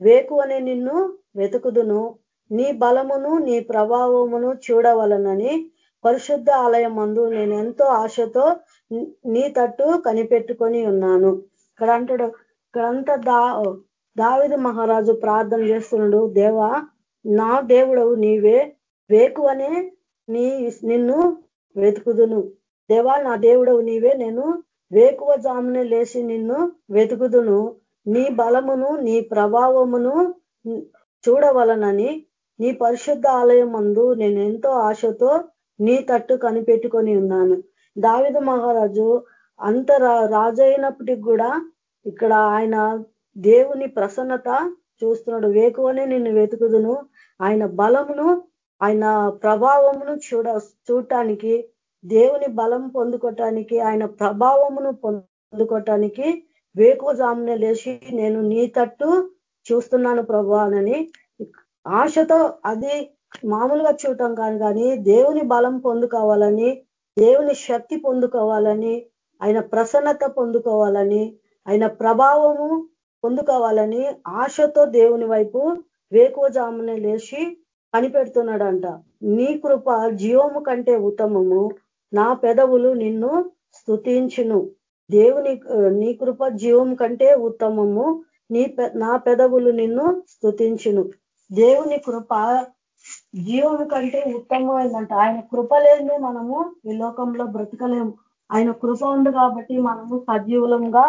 వేకు అనే నిన్ను వెతుకుదును. నీ బలమును నీ ప్రభావమును చూడవలనని పరిశుద్ధ ఆలయం మందు నేను ఎంతో ఆశతో నీ తట్టు కనిపెట్టుకొని ఉన్నాను. ఇక్కడ అంటాడు ఇక్కడంతా దా దావిద మహారాజు ప్రార్థన చేస్తున్నాడు దేవా నా దేవుడవు నీవే వేకు అనే నీ నిన్ను వెతుకుదును. దేవా నా దేవుడవు నీవే నేను వేకువ జామునే లేచి నిన్ను వెతుకుదును. నీ బలమును నీ ప్రభావమును చూడవలనని నీ పరిశుద్ధ ఆలయం మందు నేను ఎంతో ఆశతో నీ తట్టు కనిపెట్టుకొని ఉన్నాను. దావిద మహారాజు అంత రాజైనప్పటికి కూడా ఇక్కడ ఆయన దేవుని ప్రసన్నత చూస్తున్నాడు. వేకువనే నిన్ను వెతుకుదును. ఆయన బలమును ఆయన ప్రభావమును చూడ చూడటానికి దేవుని బలం పొందుకోవటానికి ఆయన ప్రభావమును పొందుకోవటానికి వేకువజామునే లేచి నేను నీ తట్టు చూస్తున్నాను ప్రభానని ఆశతో అది మామూలుగా చూడటం కాదు కానీ దేవుని బలం పొందుకోవాలని దేవుని శక్తి పొందుకోవాలని ఆయన ప్రసన్నత పొందుకోవాలని ఆయన ప్రభావము పొందుకోవాలని ఆశతో దేవుని వైపు వేకోజామునే లేచి కనిపెడుతున్నాడంట. నీ కృప జీవము కంటే ఉత్తమము. నా పెదవులు నిన్ను స్థుతించును దేవుని నీ కృప జీవం కంటే ఉత్తమము. నీ నా పెదవులు నిన్ను స్థుతించును దేవుని కృప జీవం కంటే ఉత్తమమైందంట. ఆయన కృప లేని మనము ఈ లోకంలో బ్రతకలేము. ఆయన కృప ఉంది కాబట్టి మనము సజీవులంగా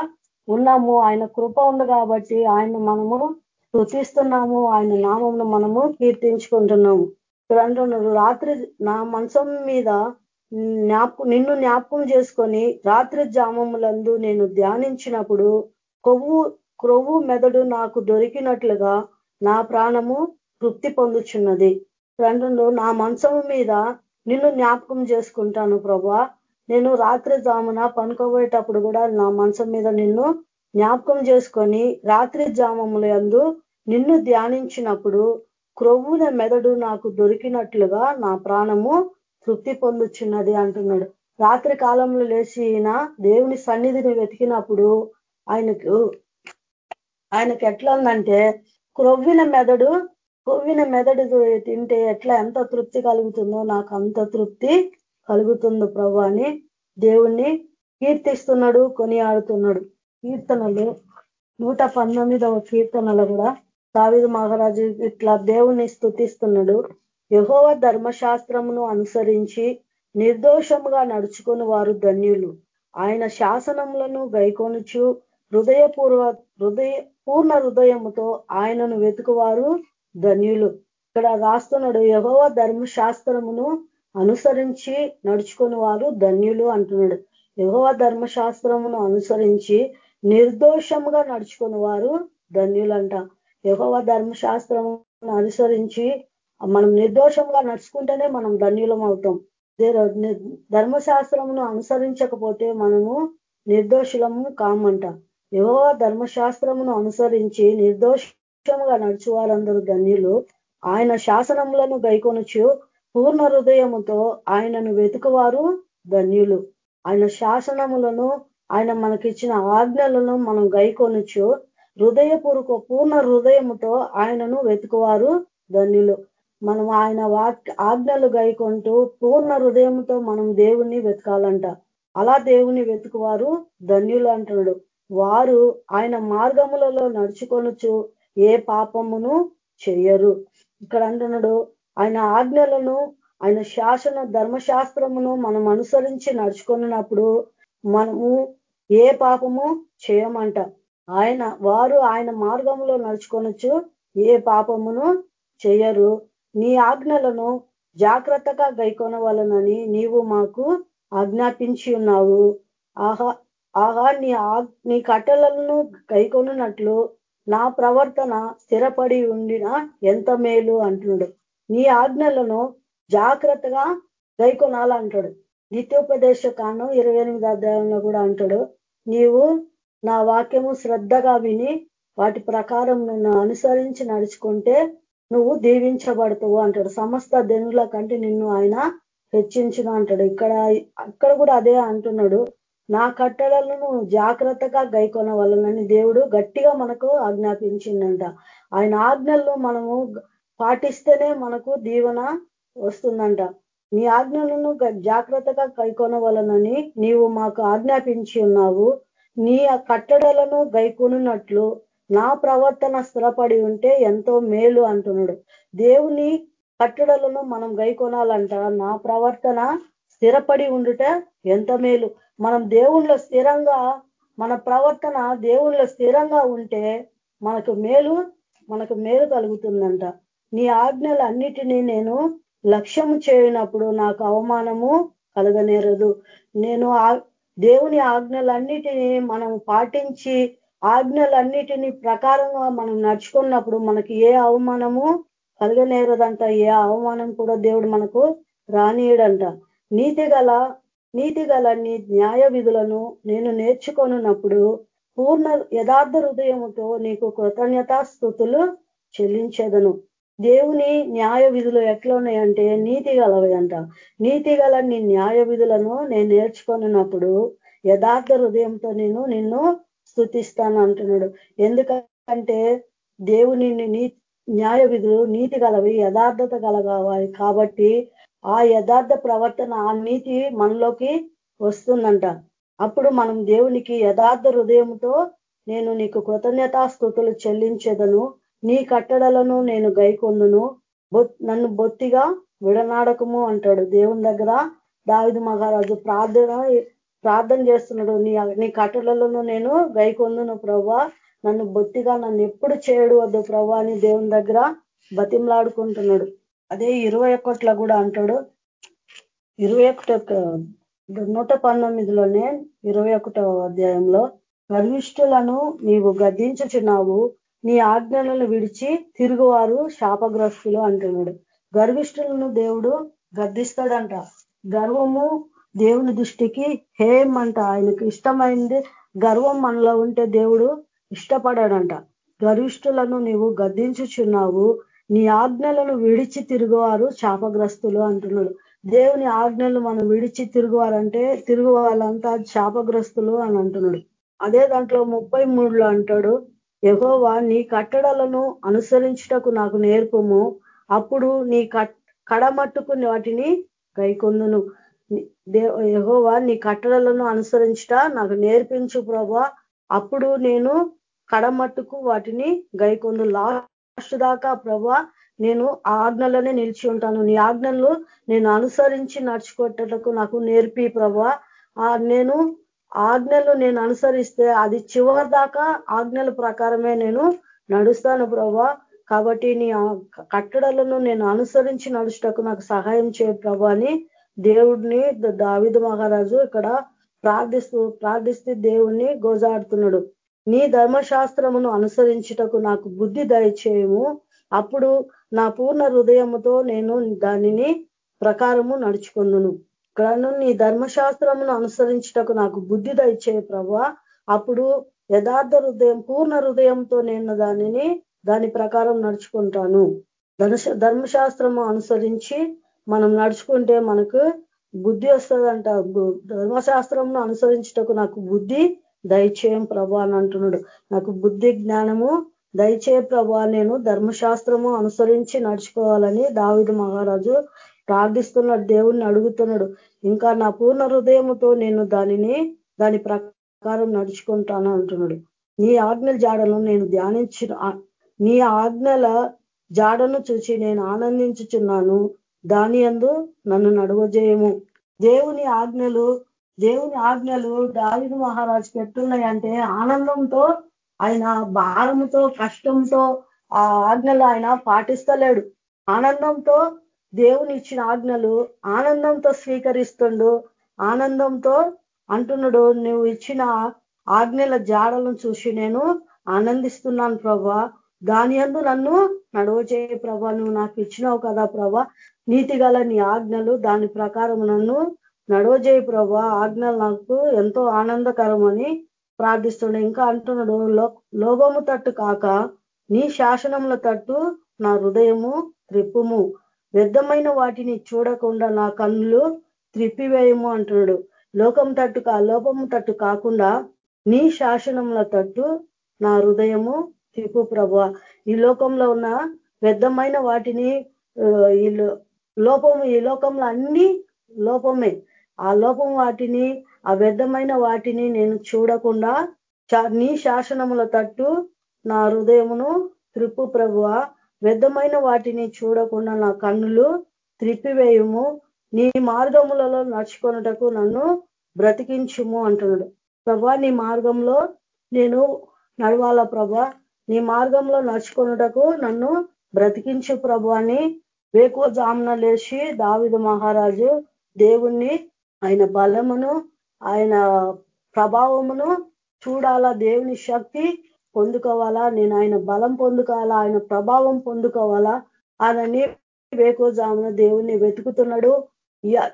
ఉన్నాము. ఆయన కృప ఉంది కాబట్టి ఆయన మనము స్థుతిస్తున్నాము ఆయన నామంను మనము కీర్తించుకుంటున్నాము. ఇక్కడ అంటున్నారు రాత్రి నా మంచం మీద జ్ఞాపకం నిన్ను జ్ఞాపకం చేసుకొని రాత్రి జామములందు నేను ధ్యానించినప్పుడు కొవ్వు క్రొవ్వు మెదడు నాకు దొరికినట్లుగా నా ప్రాణము తృప్తి పొందుచున్నది. తండ్రులు నా మంచము మీద నిన్ను జ్ఞాపకం చేసుకుంటాను ప్రభా. నేను రాత్రి జామున పనుకోబోయేటప్పుడు కూడా నా మనసు మీద నిన్ను జ్ఞాపకం చేసుకొని రాత్రి జామముల యందు నిన్ను ధ్యానించినప్పుడు క్రొవ్వున మెదడు నాకు దొరికినట్లుగా నా ప్రాణము తృప్తి పొందుచున్నది అంటున్నాడు. రాత్రి కాలంలో లేచి ఈయన దేవుని సన్నిధిని వెతికినప్పుడు ఆయనకు ఆయనకి ఎట్లా ఉందంటే క్రొవ్విన మెదడు కొవ్విన మెదడు తింటే ఎట్లా ఎంత తృప్తి కలుగుతుందో నాకు అంత తృప్తి కలుగుతుంది ప్రభు అని దేవుణ్ణి కీర్తిస్తున్నాడు కొనియాడుతున్నాడు. కీర్తనలు నూట పంతొమ్మిదవ కీర్తనలు కూడా సావిధ మహారాజు ఇట్లా దేవుణ్ణి స్థుతిస్తున్నాడు యహోవ ధర్మశాస్త్రమును అనుసరించి నిర్దోషముగా నడుచుకుని వారు ధన్యులు. ఆయన శాసనములను గైకొనుచు హృదయపూర్వ హృదయ పూర్ణ హృదయముతో ఆయనను వెతుకువారు ధన్యులు. ఇక్కడ రాస్తున్నాడు యహోవ ధర్మశాస్త్రమును అనుసరించి నడుచుకుని వారు ధన్యులు అంటున్నాడు. యహోవ ధర్మశాస్త్రమును అనుసరించి నిర్దోషంగా నడుచుకుని వారు ధన్యులంట. యహోవ ధర్మశాస్త్రమును అనుసరించి మనం నిర్దోషంగా నడుచుకుంటేనే మనం ధన్యులం అవుతాం. ధర్మశాస్త్రమును అనుసరించకపోతే మనము నిర్దోషులము కామంట. యహో ధర్మశాస్త్రమును అనుసరించి నిర్దోషంగా నడుచు వారందరూ ధన్యులు. ఆయన శాసనములను గైకొనొచ్చు పూర్ణ హృదయముతో ఆయనను వెతుకువారు ధన్యులు. ఆయన శాసనములను ఆయన మనకిచ్చిన ఆజ్ఞలను మనం గైకొనొచ్చు హృదయపూర్వక పూర్ణ హృదయముతో ఆయనను వెతుకువారు ధన్యులు. మనం ఆయన ఆజ్ఞలు గైకొంటూ పూర్ణ హృదయంతో మనం దేవుణ్ణి వెతకాలంట. అలా దేవుని వెతుకువారు ధన్యులు అంటున్నాడు. వారు ఆయన మార్గములలో నడుచుకొనొచ్చు ఏ పాపమును చెయ్యరు ఇక్కడ అంటున్నాడు ఆయన ఆజ్ఞలను ఆయన శాసన ధర్మశాస్త్రమును మనం అనుసరించి నడుచుకున్నప్పుడు మనము ఏ పాపము చేయమంట. ఆయన వారు ఆయన మార్గంలో నడుచుకొనొచ్చు ఏ పాపమును చేయరు. నీ ఆజ్ఞలను జాగ్రత్తగా గైకొనవలనని నీవు మాకు ఆజ్ఞాపించి ఉన్నావు. ఆహా ఆహా నీ నీ కట్టలను గైకొనున్నట్లు నా ప్రవర్తన స్థిరపడి ఉండిన ఎంత మేలు అంటున్నాడు. నీ ఆజ్ఞలను జాగ్రత్తగా గైకొనాలంటాడు నిత్యోపదేశ కాండం ఇరవై ఎనిమిది అధ్యాయంలో కూడా అంటాడు. నీవు నా వాక్యము శ్రద్ధగా విని వాటి ప్రకారం నన్ను అనుసరించి నడుచుకుంటే నువ్వు దీవించబడతావు అంటాడు. సమస్త దినుల కంటే నిన్ను ఆయన హెచ్చించును అంటాడు. ఇక్కడ అక్కడ కూడా అదే అంటున్నాడు. నా కట్టడలను జాగ్రత్తగా గైకొన వలనని దేవుడు గట్టిగా మనకు ఆజ్ఞాపించిందంట ఆయన ఆజ్ఞల్లో మనము పాటిస్తేనే మనకు దీవెన వస్తుందంట. నీ ఆజ్ఞలను జాగ్రత్తగా కైకొనవలనని నీవు మాకు ఆజ్ఞాపించి ఉన్నావు. నీ కట్టడలను గైకొనున్నట్లు నా ప్రవర్తన స్థిరపడి ఉంటే ఎంతో మేలు అంటున్నాడు. దేవుని కట్టడలను మనం గైకొనాలంట. నా ప్రవర్తన స్థిరపడి ఉండుట ఎంత మేలు. మనం దేవుళ్ళ స్థిరంగా మన ప్రవర్తన దేవుళ్ళ స్థిరంగా ఉంటే మనకు మేలు మనకు మేలు కలుగుతుందంట. నీ ఆజ్ఞలు అన్నిటినీ నేను లక్ష్యము చేయనప్పుడు నాకు అవమానము కలగనేరదు. నేను దేవుని ఆజ్ఞలన్నిటినీ మనం పాటించి ఆజ్ఞలన్నిటినీ ప్రకారంగా మనం నడుచుకున్నప్పుడు మనకి ఏ అవమానము కలగనేరదంట. ఏ అవమానం కూడా దేవుడు మనకు రానియడంట. నీతి గల నీతి గల నీ న్యాయ విధులను నేను నేర్చుకొనున్నప్పుడు పూర్ణ యథార్థ హృదయముతో నీకు కృతజ్ఞతాస్థుతులు చెల్లించేదను. దేవుని న్యాయ విధులు ఎట్లా ఉన్నాయంటే నీతి గలవి అంట నీతి గల నీ న్యాయ విధులను నేను నేర్చుకున్నప్పుడు యథార్థ హృదయంతో నేను నిన్ను స్థుతిస్తాను అంటున్నాడు. ఎందుకంటే దేవుని నీ న్యాయ విధులు నీతి గలవి యథార్థత కలగాలి కాబట్టి ఆ యథార్థ ప్రవర్తన ఆ నీతి మనలోకి వస్తుందంట. అప్పుడు మనం దేవునికి యథార్థ హృదయంతో నేను నీకు కృతజ్ఞతాస్థుతులు చెల్లించేదను. నీ కట్టడలను నేను గైకొందును. నన్ను బొత్తిగా విడనాడకము అంటాడు. దేవుని దగ్గర దావిది మహారాజు ప్రార్థన ప్రార్థన చేస్తున్నాడు. నీ నీ కట్టడలను నేను గైకొందును ప్రభా నన్ను బొత్తిగా నన్ను ఎప్పుడు చేయడు వద్దు ప్రభా అని దేవుని దగ్గర బతిమలాడుకుంటున్నాడు. అదే ఇరవై ఒకటిలో కూడా అంటాడు. ఇరవై ఒకటి నూట పంతొమ్మిదిలోనే ఇరవై ఒకటో అధ్యాయంలో గర్విష్ఠులను నీవు గద్దించుచున్నావు. నీ ఆజ్ఞలను విడిచి తిరుగువారు శాపగ్రస్తులు అంటున్నాడు. గర్విష్ఠులను దేవుడు గద్దిస్తాడంట. గర్వము దేవుని దృష్టికి హేమంట. ఆయనకు ఇష్టమైంది గర్వం మనలో ఉంటే దేవుడు ఇష్టపడాడంట. గర్విష్ఠులను నీవు గద్దించుచున్నావు. నీ ఆజ్ఞలను విడిచి తిరుగువారు శాపగ్రస్తులు అంటున్నాడు. దేవుని ఆజ్ఞలు మనం విడిచి తిరుగువారంటే తిరుగు వాళ్ళంతా శాపగ్రస్తులు అని అంటున్నాడు. అదే దాంట్లో ముప్పై మూడులో అంటాడు. యహోవా నీ కట్టడలను అనుసరించుటకు నాకు నేర్పము. అప్పుడు నీ కడమట్టుకు వాటిని గైకొందును యహోవా నీ కట్టడలను అనుసరించుట నాకు నేర్పించు ప్రభా. అప్పుడు నేను కడమట్టుకు వాటిని గైకొందు లాస్ట్ దాకా ప్రభా నేను ఆజ్ఞలనే నిలిచి ఉంటాను. నీ ఆజ్ఞలు నేను అనుసరించి నడుచుకోటకు నాకు నేర్పి ప్రభా. నేను ఆజ్ఞలు నేను అనుసరిస్తే అది చివరి దాకా ఆజ్ఞల ప్రకారమే నేను నడుస్తాను ప్రభా. కాబట్టి నీ కట్టడలను నేను అనుసరించి నడుచుటకు నాకు సహాయం చేయ ప్రభా అని దేవుడిని దావిద మహారాజు ఇక్కడ ప్రార్థిస్తూ ప్రార్థిస్తూ దేవుణ్ణి గోజాడుతున్నాడు. నీ ధర్మశాస్త్రమును అనుసరించుటకు నాకు బుద్ధి దయచేయము. అప్పుడు నా పూర్ణ హృదయముతో నేను దానిని ప్రకారము నడుచుకుందును. ఇక్కడను నీ ధర్మశాస్త్రమును అనుసరించుటకు నాకు బుద్ధి దయచే ప్రభా అప్పుడు యథార్థ హృదయం పూర్ణ హృదయంతో నేను దానిని దాని ప్రకారం నడుచుకుంటాను. ధర్మశాస్త్రము అనుసరించి మనం నడుచుకుంటే మనకు బుద్ధి వస్తుందంట. ధర్మశాస్త్రంను అనుసరించుటకు నాకు బుద్ధి దయచేయం ప్రభా అని అంటున్నాడు. నాకు బుద్ధి జ్ఞానము దయచే ప్రభా నేను ధర్మశాస్త్రము అనుసరించి నడుచుకోవాలని దావిద మహారాజు ప్రార్థిస్తున్నాడు దేవుణ్ణి అడుగుతున్నాడు. ఇంకా నా పూర్ణ హృదయముతో నేను దానిని దాని ప్రకారం నడుచుకుంటాను అంటున్నాడు. నీ ఆజ్ఞల జాడను నేను ధ్యానించిన నీ ఆజ్ఞల జాడను చూచి నేను ఆనందించుచున్నాను. దాని అందు నన్ను నడవజేయము. దేవుని ఆజ్ఞలు దేవుని ఆజ్ఞలు దావిదు మహారాజు పెట్టున్నాయంటే ఆనందంతో ఆయన భారంతో కష్టంతో ఆ ఆజ్ఞలు ఆయన పాటిస్తలేడు. ఆనందంతో దేవుని ఇచ్చిన ఆజ్ఞలు ఆనందంతో స్వీకరిస్తుండు. ఆనందంతో అంటున్నాడు నువ్వు ఇచ్చిన ఆజ్ఞల జాడలను చూసి నేను ఆనందిస్తున్నాను ప్రభా. దాని అందు నన్ను నడవచేయ ప్రభా. నువ్వు నాకు ఇచ్చినావు కదా ప్రభా. నీతి నీ ఆజ్ఞలు దాని ప్రకారం నన్ను నడవజేయ ప్రభా. ఆజ్ఞలు నాకు ఎంతో ఆనందకరమని ప్రార్థిస్తుండే. ఇంకా అంటున్నాడు లోభము తట్టు కాక నీ శాసనముల తట్టు నా హృదయము త్రిప్పుము. వ్యర్థమైన వాటిని చూడకుండా నా కన్నులు త్రిప్పివేయము అంటున్నాడు. లోకం తట్టు లోపము తట్టు కాకుండా నీ శాసనముల తట్టు నా హృదయము త్రిపు ప్రభు ఈ లోకంలో ఉన్న వ్యర్థమైన వాటిని ఈ లోపము ఈ లోకంలో అన్ని లోపమే. ఆ లోపం వాటిని ఆ వ్యర్థమైన వాటిని నేను చూడకుండా నీ శాసనముల తట్టు నా హృదయమును త్రిప్పు ప్రభువ. వ్యర్థమైన వాటిని చూడకుండా నా కన్నులు త్రిప్పివేయము. నీ మార్గములలో నడుచుకొనుటకు నన్ను బ్రతికించుము అంటున్నాడు. ప్రభా నీ మార్గంలో నేను నడవాలా ప్రభా? నీ మార్గంలో నడుచుకొనుటకు నన్ను బ్రతికించు ప్రభు అని వేకో జామున లేచి దావిద మహారాజు దేవుణ్ణి ఆయన బలమును ఆయన ప్రభావమును చూడాలా? దేవుని శక్తి పొందుకోవాలా? నేను ఆయన బలం పొందుకోవాలా? ఆయన ప్రభావం పొందుకోవాలా? ఆయనని వేకోజామున దేవుణ్ణి వెతుకుతున్నాడు.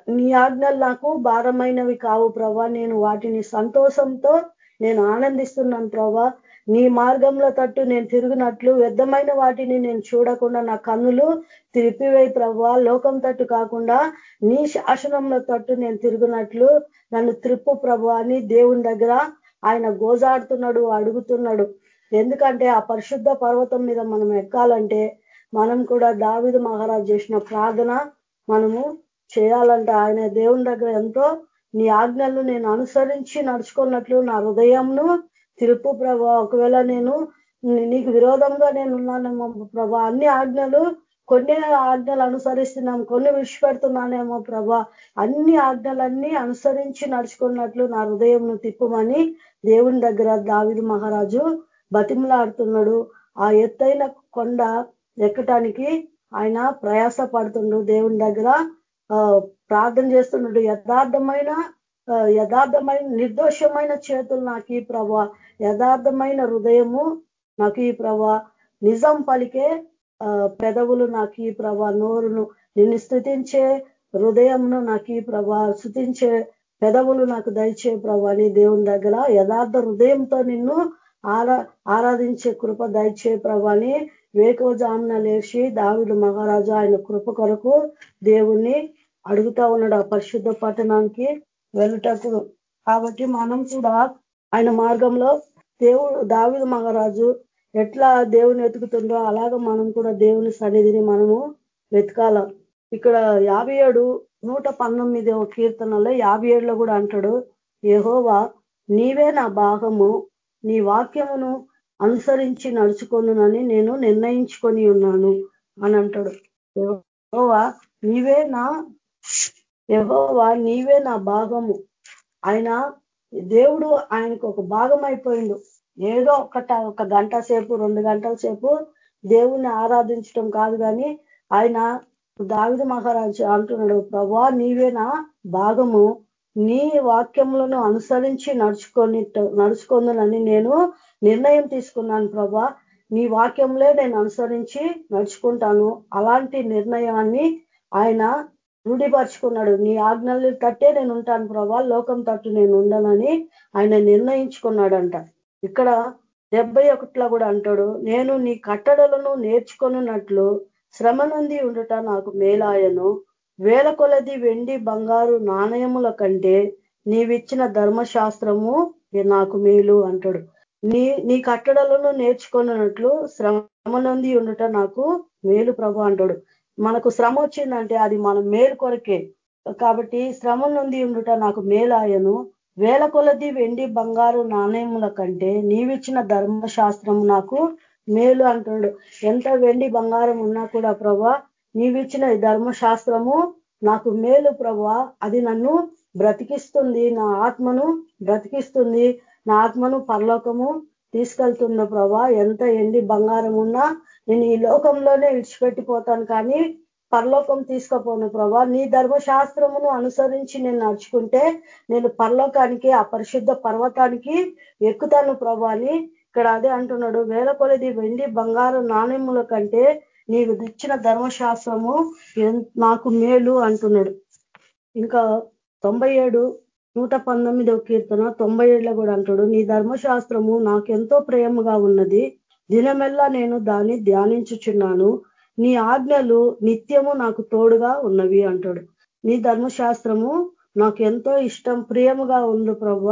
నీ ఆజ్ఞలు నాకు భారమైనవి కావు ప్రభా. నేను వాటిని సంతోషంతో నేను ఆనందిస్తున్నాను ప్రభా. నీ మార్గంలో తట్టు నేను తిరిగినట్లు వ్యర్థమైన వాటిని నేను చూడకుండా నా కన్నులు తిరిపివేయి ప్రభా. లోకం తట్టు కాకుండా నీ శాసనంలో తట్టు నేను తిరిగినట్లు నన్ను త్రిప్పు ప్రభు అని దేవుని దగ్గర ఆయన గోజాడుతున్నాడు అడుగుతున్నాడు. ఎందుకంటే ఆ పరిశుద్ధ పర్వతం మీద మనం ఎక్కాలంటే మనం కూడా దావిదు మహారాజ్ చేసిన ప్రార్థన మనము చేయాలంట ఆయన దేవుని దగ్గర ఎంతో నీ ఆజ్ఞలను నేను అనుసరించి నడుచుకున్నట్లు నా హృదయంను తిరుపు ప్రభా. ఒకవేళ నేను నీకు విరోధంగా నేను ఉన్నానేమో ప్రభా. అన్ని ఆజ్ఞలు కొన్ని ఆజ్ఞలు అనుసరిస్తున్నాం కొన్ని విడిచిపెడుతున్నానేమో ప్రభా. అన్ని ఆజ్ఞలన్నీ అనుసరించి నడుచుకున్నట్లు నా హృదయంను తిప్పమని దేవుని దగ్గర దావిది మహారాజు బతిమలాడుతున్నాడు. ఆ ఎత్తైన కొండ ఎక్కటానికి ఆయన ప్రయాస పడుతుండు దేవుని దగ్గర ప్రార్థన చేస్తున్నాడు యథార్థమైన యథార్థమైన నిర్దోషమైన చేతులు నాకు ఈ ప్రభా. యథార్థమైన హృదయము నాకు ఈ ప్రభా. నిజం పలికే పెదవులు నాకు ఈ ప్రభా. నోరును నిన్ను స్థుతించే హృదయంను నాకు ఈ ప్రభా. స్థుతించే పెదవులు నాకు దయచే ప్రభా అని దేవుని దగ్గర యథార్థ హృదయంతో నిన్ను ఆరా ఆరాధించే కృప దయచే ప్రభాని వేకోజామున లేచి దావిడు మహారాజు ఆయన కృప కొరకు దేవుణ్ణి అడుగుతా ఉన్నాడు ఆ పరిశుద్ధ పట్టణానికి వెళ్ళటకు. కాబట్టి మనం కూడా ఆయన మార్గంలో దేవుడు దావిడు మహారాజు ఎట్లా దేవుని వెతుకుతుండో అలాగ మనం కూడా దేవుని సన్నిధిని మనము వెతకాల. ఇక్కడ యాభై ఏడు నూట పంతొమ్మిదవ కీర్తనలో యాభై ఏడులో కూడా అంటాడు యహోవా నీవే నా భాగము నీ వాక్యమును అనుసరించి నడుచుకొనునని నేను నిర్ణయించుకొని ఉన్నాను అని అంటాడు. యహోవా నీవే నా యహోవా నీవే నా భాగము. ఆయన దేవుడు ఆయనకు ఒక భాగం అయిపోయిండు. ఏదో ఒకట ఒక గంట సేపు రెండు గంటల సేపు దేవుణ్ణి ఆరాధించడం కాదు కానీ ఆయన దావిద మహారాజు అంటున్నాడు ప్రభా నీవే నా భాగము. నీ వాక్యములను అనుసరించి నడుచుకొని నడుచుకుందనని నేను నిర్ణయం తీసుకున్నాను ప్రభా. నీ వాక్యంలో నేను అనుసరించి నడుచుకుంటాను. అలాంటి నిర్ణయాన్ని ఆయన రూఢిపరుచుకున్నాడు. నీ ఆజ్ఞలు తట్టే నేను ఉంటాను ప్రభా. లోకం తట్టు నేను ఉండనని ఆయన నిర్ణయించుకున్నాడంట. ఇక్కడ డెబ్బై ఒకటిలో కూడా అంటాడు నేను నీ కట్టడలను నేర్చుకున్నట్లు శ్రమ నుండి నాకు మేలాయను. వేల కొలది వెండి బంగారు నాణయముల కంటే నీవిచ్చిన ధర్మశాస్త్రము నాకు మేలు అంటాడు. నీ నీ కట్టడలను నేర్చుకున్నట్లు శ్రమ నంది ఉండట నాకు మేలు ప్రభు అంటాడు. మనకు శ్రమ వచ్చిందంటే అది మన మేలు కొరకే. కాబట్టి శ్రమ నుండి ఉండుట నాకు మేలాయను. వేల కొలది వెండి బంగారు నాణ్యముల కంటే నీవిచ్చిన ధర్మశాస్త్రము నాకు మేలు అంటున్నాడు ఎంత వెండి బంగారం ఉన్నా కూడా ప్రభా నీవిచ్చిన ఈ ధర్మశాస్త్రము నాకు మేలు ప్రభు అది నన్ను బ్రతికిస్తుంది. నా ఆత్మను బ్రతికిస్తుంది. నా ఆత్మను పరలోకము తీసుకెళ్తున్న ప్రభా ఎంత ఎండి బంగారం ఉన్నా నేను ఈ లోకంలోనే విడిచిపెట్టిపోతాను కానీ పరలోకం తీసుకుపోను ప్రభా నీ ధర్మశాస్త్రమును అనుసరించి నేను నడుచుకుంటే నేను పరలోకానికి ఆ పరిశుద్ధ పర్వతానికి ఎక్కుతాను ప్రభా అని ఇక్కడ అదే అంటున్నాడు. వేల కొలది వెండి బంగారు నాణ్యముల కంటే నీవు తెచ్చిన ధర్మశాస్త్రము నాకు మేలు అంటున్నాడు. ఇంకా తొంభై ఏడు నూట పంతొమ్మిదవ కీర్తన తొంభై ఏళ్ళ కూడా అంటాడు నీ ధర్మశాస్త్రము నాకెంతో ప్రేమగా ఉన్నది. దినమెల్లా నేను దాన్ని ధ్యానించుచున్నాను. నీ ఆజ్ఞలు నిత్యము నాకు తోడుగా ఉన్నవి అంటాడు. నీ ధర్మశాస్త్రము నాకు ఎంతో ఇష్టం ప్రియముగా ఉంది ప్రభు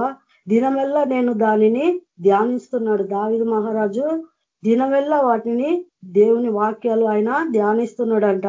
దినమెల్లా నేను దానిని ధ్యానిస్తున్నాడు. దావిద మహారాజు దినమెల్లా వాటిని దేవుని వాక్యాలు ఆయన ధ్యానిస్తున్నాడంట.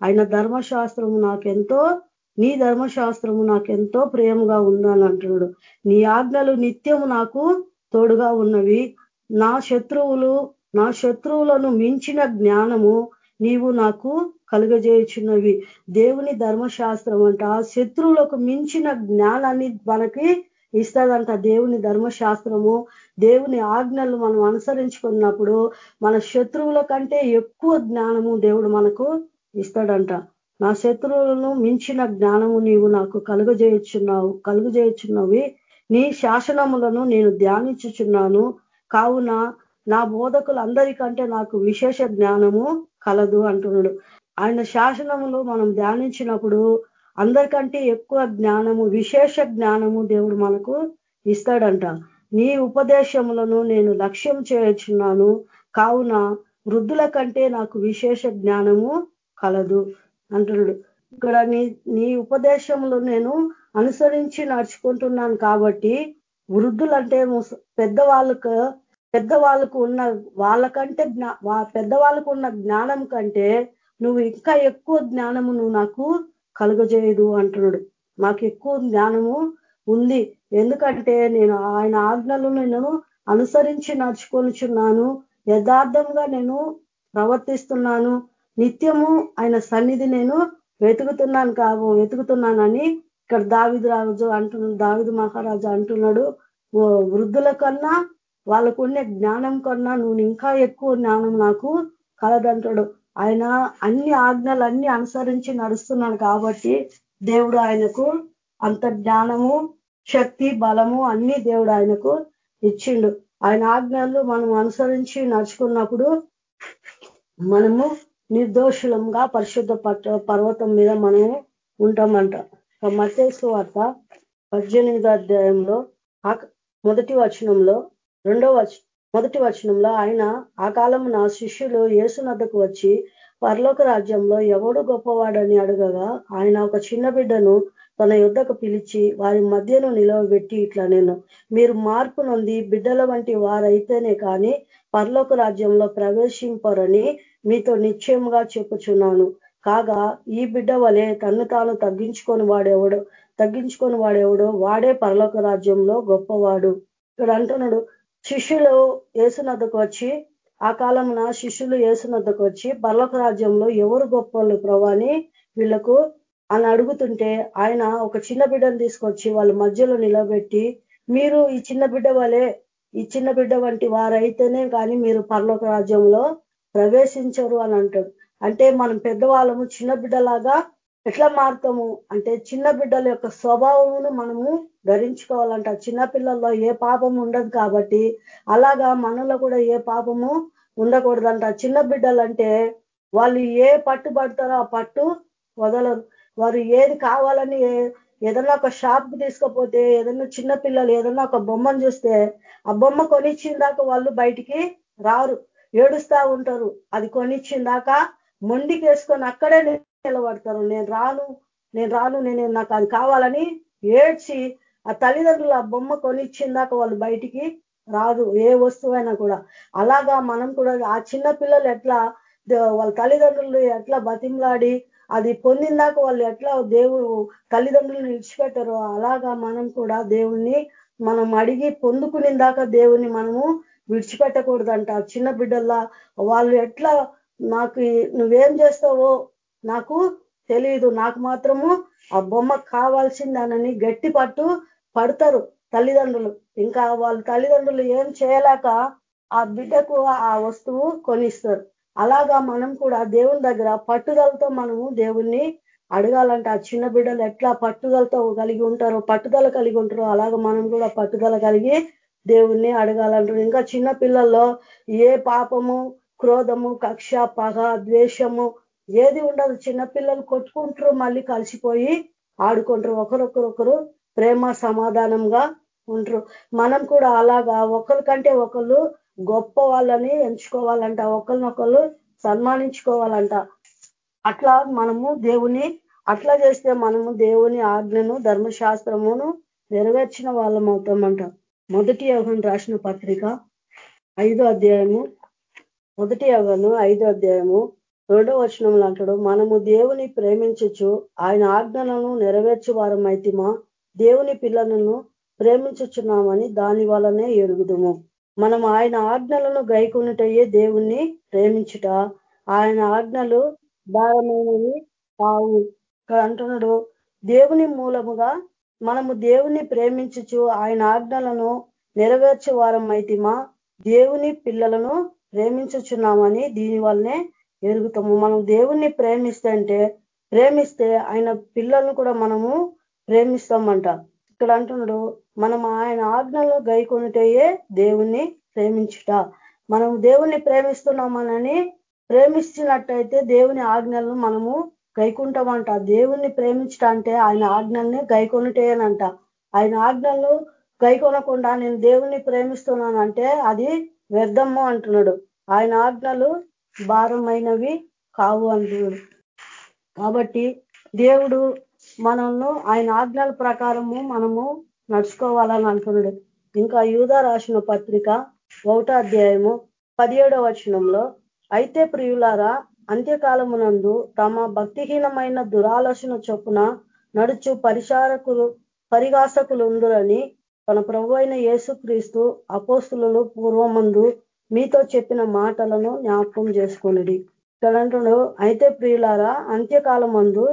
ఆయన ధర్మశాస్త్రము నాకెంతో నీ ధర్మశాస్త్రము నాకెంతో ప్రేమగా ఉందని అంటున్నాడు. నీ ఆజ్ఞలు నిత్యము నాకు తోడుగా ఉన్నవి. నా శత్రువులు నా శత్రువులను మించిన జ్ఞానము నీవు నాకు కలుగజేయుచున్నవి. దేవుని ధర్మశాస్త్రం అంట శత్రువులకు మించిన జ్ఞానాన్ని మనకి ఇస్తాదంట దేవుని ధర్మశాస్త్రము. దేవుని ఆజ్ఞలు మనం అనుసరించుకున్నప్పుడు మన శత్రువుల కంటే ఎక్కువ జ్ఞానము దేవుడు మనకు ఇస్తాడంట. నా శత్రువులను మించిన జ్ఞానము నీవు నాకు కలుగజేయుచున్నావు కలుగజేయుచున్నవి. నీ శాసనములను నేను ధ్యానించుచున్నాను. కావున నా బోధకులందరికంటే నాకు విశేష జ్ఞానము కలదు అంటున్నాడు. ఆయన శాసనములు మనం ధ్యానించినప్పుడు అందరికంటే ఎక్కువ జ్ఞానము విశేష జ్ఞానము దేవుడు మనకు ఇస్తాడంట. నీ ఉపదేశములను నేను లక్ష్యం చేయుచున్నాను. కావున వృద్ధుల కంటే నాకు విశేష జ్ఞానము కలదు అంటున్నాడు. ఇక్కడ నీ నీ ఉపదేశములు నేను అనుసరించి నడుచుకుంటున్నాను కాబట్టి వృద్ధులంటే పెద్దవాళ్ళకు పెద్దవాళ్ళకు ఉన్న వాళ్ళకంటే పెద్దవాళ్ళకు ఉన్న జ్ఞానం కంటే నువ్వు ఇంకా ఎక్కువ జ్ఞానము నువ్వు నాకు కలుగజేయదు అంటున్నాడు. మాకు ఎక్కువ జ్ఞానము ఉంది. ఎందుకంటే నేను ఆయన ఆజ్ఞలు నేను అనుసరించి నడుచుకొనిచున్నాను. యథార్థంగా నేను ప్రవర్తిస్తున్నాను. నిత్యము ఆయన సన్నిధి నేను వెతుకుతున్నాను కావు వెతుకుతున్నానని ఇక్కడ దావిదు రాజు అంటున్నాడు దావిదు మహారాజు అంటున్నాడు. వృద్ధుల కన్నా వాళ్ళకు ఉండే జ్ఞానం కన్నా నువ్వు ఇంకా ఎక్కువ జ్ఞానం నాకు కలదంటాడు ఆయన అన్ని ఆజ్ఞలు అన్ని అనుసరించి నడుస్తున్నాడు కాబట్టి దేవుడు ఆయనకు అంత జ్ఞానము శక్తి బలము అన్ని దేవుడు ఆయనకు ఇచ్చిండు. ఆయన ఆజ్ఞలు మనం అనుసరించి నడుచుకున్నప్పుడు మనము నిర్దోషులంగా పరిశుద్ధ పర్వతం మీద మనము ఉంటామంట. మతేసు వార్త పద్దెనిమిదో అధ్యాయంలో మొదటి వచనంలో రెండో వచనం మొదటి వచనంలో ఆయన ఆ కాలం శిష్యులు శిష్యులు యేసునద్దకు వచ్చి పరలోక రాజ్యంలో ఎవడు గొప్పవాడని అడగగా ఆయన ఒక చిన్న బిడ్డను తన యుద్ధకు పిలిచి వారి మధ్యను నిలవబెట్టి ఇట్లా నేను మీరు మార్పు నొంది బిడ్డల వంటి వారైతేనే కానీ పరలోక రాజ్యంలో ప్రవేశింపరని మీతో నిశ్చయముగా చెప్పుచున్నాను. కాగా ఈ బిడ్డ వలె తన్ను తాను తగ్గించుకొని వాడెవడో తగ్గించుకొని వాడేవడో వాడే పరలోక రాజ్యంలో గొప్పవాడు. ఇక్కడ అంటున్నాడు శిష్యులు ఏసునద్దకు వచ్చి ఆ కాలమున శిష్యులు ఏసునద్దకు వచ్చి పర్లోక రాజ్యంలో ఎవరు గొప్పలు ప్రభాని వీళ్ళకు అని అడుగుతుంటే ఆయన ఒక చిన్న బిడ్డను తీసుకొచ్చి వాళ్ళ మధ్యలో నిలబెట్టి మీరు ఈ చిన్న బిడ్డ వలె ఈ చిన్న బిడ్డ వంటి వారైతేనే కానీ మీరు పర్లోక రాజ్యంలో ప్రవేశించరు అని అంటారు అంటే మనం పెద్దవాళ్ళము చిన్న బిడ్డలాగా ఎట్లా మారుతాము? అంటే చిన్న బిడ్డల యొక్క స్వభావమును మనము ధరించుకోవాలంట. చిన్నపిల్లల్లో ఏ పాపం ఉండదు కాబట్టి అలాగా మనలో కూడా ఏ పాపము ఉండకూడదంట. చిన్న బిడ్డలంటే వాళ్ళు ఏ పట్టు పడతారో ఆ పట్టు వదలరు. వారు ఏది కావాలని ఏదన్నా ఒక షాప్కి తీసుకపోతే ఏదన్నా చిన్న పిల్లలు ఏదన్నా ఒక బొమ్మను చూస్తే ఆ బొమ్మ కొనిచ్చిందాక వాళ్ళు బయటికి రారు. ఏడుస్తా ఉంటారు. అది కొనిచ్చిందాక మొండికి వేసుకొని అక్కడే నిలబడతారు. నేను రాను నేను రాను నేను నాకు అది కావాలని ఏడ్చి ఆ తల్లిదండ్రులు ఆ బొమ్మ కొనిచ్చిందాక వాళ్ళు బయటికి రాదు ఏ వస్తువైనా కూడా. అలాగా మనం కూడా ఆ చిన్న పిల్లలు ఎట్లా వాళ్ళ తల్లిదండ్రులు ఎట్లా బతిమలాడి అది పొందిందాక వాళ్ళు ఎట్లా దేవుడు తల్లిదండ్రులను విడిచిపెట్టారో అలాగా మనం కూడా దేవుణ్ణి మనం అడిగి పొందుకునిందాక దేవుని మనము విడిచిపెట్టకూడదంట. చిన్న బిడ్డల్లా వాళ్ళు ఎట్లా నాకు నువ్వేం చేస్తావో నాకు తెలియదు నాకు మాత్రము ఆ బొమ్మ కావాల్సిందానని గట్టి పట్టు పడతారు తల్లిదండ్రులు. ఇంకా వాళ్ళ తల్లిదండ్రులు ఏం చేయలేక ఆ బిడ్డకు ఆ వస్తువు కొనిస్తారు. అలాగా మనం కూడా దేవుని దగ్గర పట్టుదలతో మనము దేవుణ్ణి అడగాలంటే. ఆ చిన్న బిడ్డలు ఎట్లా పట్టుదలతో కలిగి ఉంటారో పట్టుదల కలిగి ఉంటారో అలాగ మనం కూడా పట్టుదల కలిగి దేవుణ్ణి అడగాలంటారు ఇంకా చిన్న పిల్లల్లో ఏ పాపము క్రోధము కక్ష పగ ద్వేషము ఏది ఉండదు. చిన్నపిల్లలు కొట్టుకుంటారు మళ్ళీ కలిసిపోయి ఆడుకుంటారు. ఒకరొకరొకరు ప్రేమ సమాధానంగా ఉంటారు మనం కూడా అలాగా ఒకరికంటే ఒకళ్ళు గొప్ప వాళ్ళని ఎంచుకోవాలంట ఒకరినొకళ్ళు సన్మానించుకోవాలంట. అట్లా మనము దేవుని అట్లా చేస్తే మనము దేవుని ఆజ్ఞను ధర్మశాస్త్రమును నెరవేర్చిన వాళ్ళం అవుతామంట. మొదటి యోగం రాసిన పత్రిక ఐదో అధ్యాయము మొదటి యోగను ఐదో అధ్యాయము రెండో వచనంలో అంటాడు మనము దేవుని ప్రేమించచ్చు ఆయన ఆజ్ఞలను నెరవేర్చు వారమైతిమా? దేవుని పిల్లలను ప్రేమించుచున్నామని దాని వలనే ఎరుగుదుము. మనం ఆయన ఆజ్ఞలను గైకొనుటయ్యే దేవుణ్ణి ప్రేమించుట. ఆయన ఆజ్ఞలు భారమైనవి కావు. అంటున్నాడు. దేవుని మూలముగా మనము దేవుణ్ణి ప్రేమించుచు ఆయన ఆజ్ఞలను నెరవేర్చే వారం అయితేమా? దేవుని పిల్లలను ప్రేమించుచున్నామని దీని వల్లనే ఎరుగుతాము. మనం దేవుణ్ణి ప్రేమిస్తే అంటే ప్రేమిస్తే ఆయన పిల్లలను కూడా మనము ప్రేమిస్తామంట. ఇక్కడ అంటున్నాడు మనం ఆయన ఆజ్ఞలు గైకొనిటయే దేవుణ్ణి ప్రేమించుట. మనం దేవుణ్ణి ప్రేమిస్తున్నామనని ప్రేమించినట్టయితే దేవుని ఆజ్ఞలను మనము గైకుంటామంట. దేవుణ్ణి ప్రేమించట అంటే ఆయన ఆజ్ఞల్ని గైకొనిటేయనంట. ఆయన ఆజ్ఞలు గైకొనకుండా నేను దేవుణ్ణి ప్రేమిస్తున్నానంటే అది వ్యర్థము అంటున్నాడు. ఆయన ఆజ్ఞలు భారమైనవి కావు అంటున్నాడు. కాబట్టి దేవుడు మనల్ని ఆయన ఆజ్ఞల ప్రకారము మనము నడుచుకోవాలని అంటున్నాడు. ఇంకా యూదా రాసిన పత్రిక ఒకటో అధ్యాయము పదిహేడవ వచనంలో అయితే ప్రియులారా అంత్యకాలమునందు తమ భక్తిహీనమైన దురాలోచన చొప్పున నడుచు పరిచారకులు పరిగాసకులు ఉందరని తన ప్రభు అయిన యేసుక్రీస్తు అపోస్తులను పూర్వమందు మీతో చెప్పిన మాటలను జ్ఞాపకం చేసుకునిడి. ఇక్కడ అయితే ప్రియులారా అంత్యకాలమందు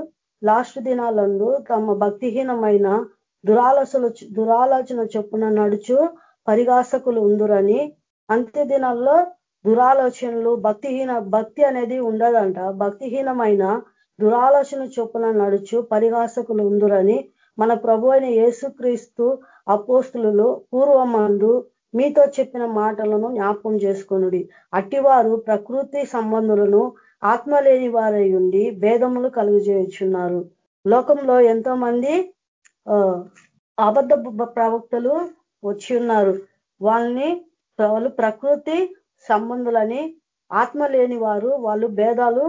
లాస్ట్ దినాలందు తమ భక్తిహీనమైన దురాలోచన దురాలోచన చొప్పున నడుచు పరిగాసకులు ఉందురని అంత్య దినాల్లో దురాలోచనలు భక్తిహీన భక్తి అనేది ఉండదంట. భక్తిహీనమైన దురాలోచన చొప్పున నడుచు పరిహాసకులు ఉందురని మన ప్రభు అయిన యేసుక్రీస్తు అపోస్తులు పూర్వమందు మీతో చెప్పిన మాటలను జ్ఞాపకం చేసుకొనుడి. అట్టివారు ప్రకృతి సంబంధులను ఆత్మ లేని వారై ఉండి భేదములు కలుగజేయుచున్నారు. లోకంలో ఎంతో మంది అబద్ధ ప్రవక్తలు వచ్చి ఉన్నారు. వాళ్ళని వాళ్ళు ప్రకృతి సంబంధులని ఆత్మ లేని వారు వాళ్ళు భేదాలు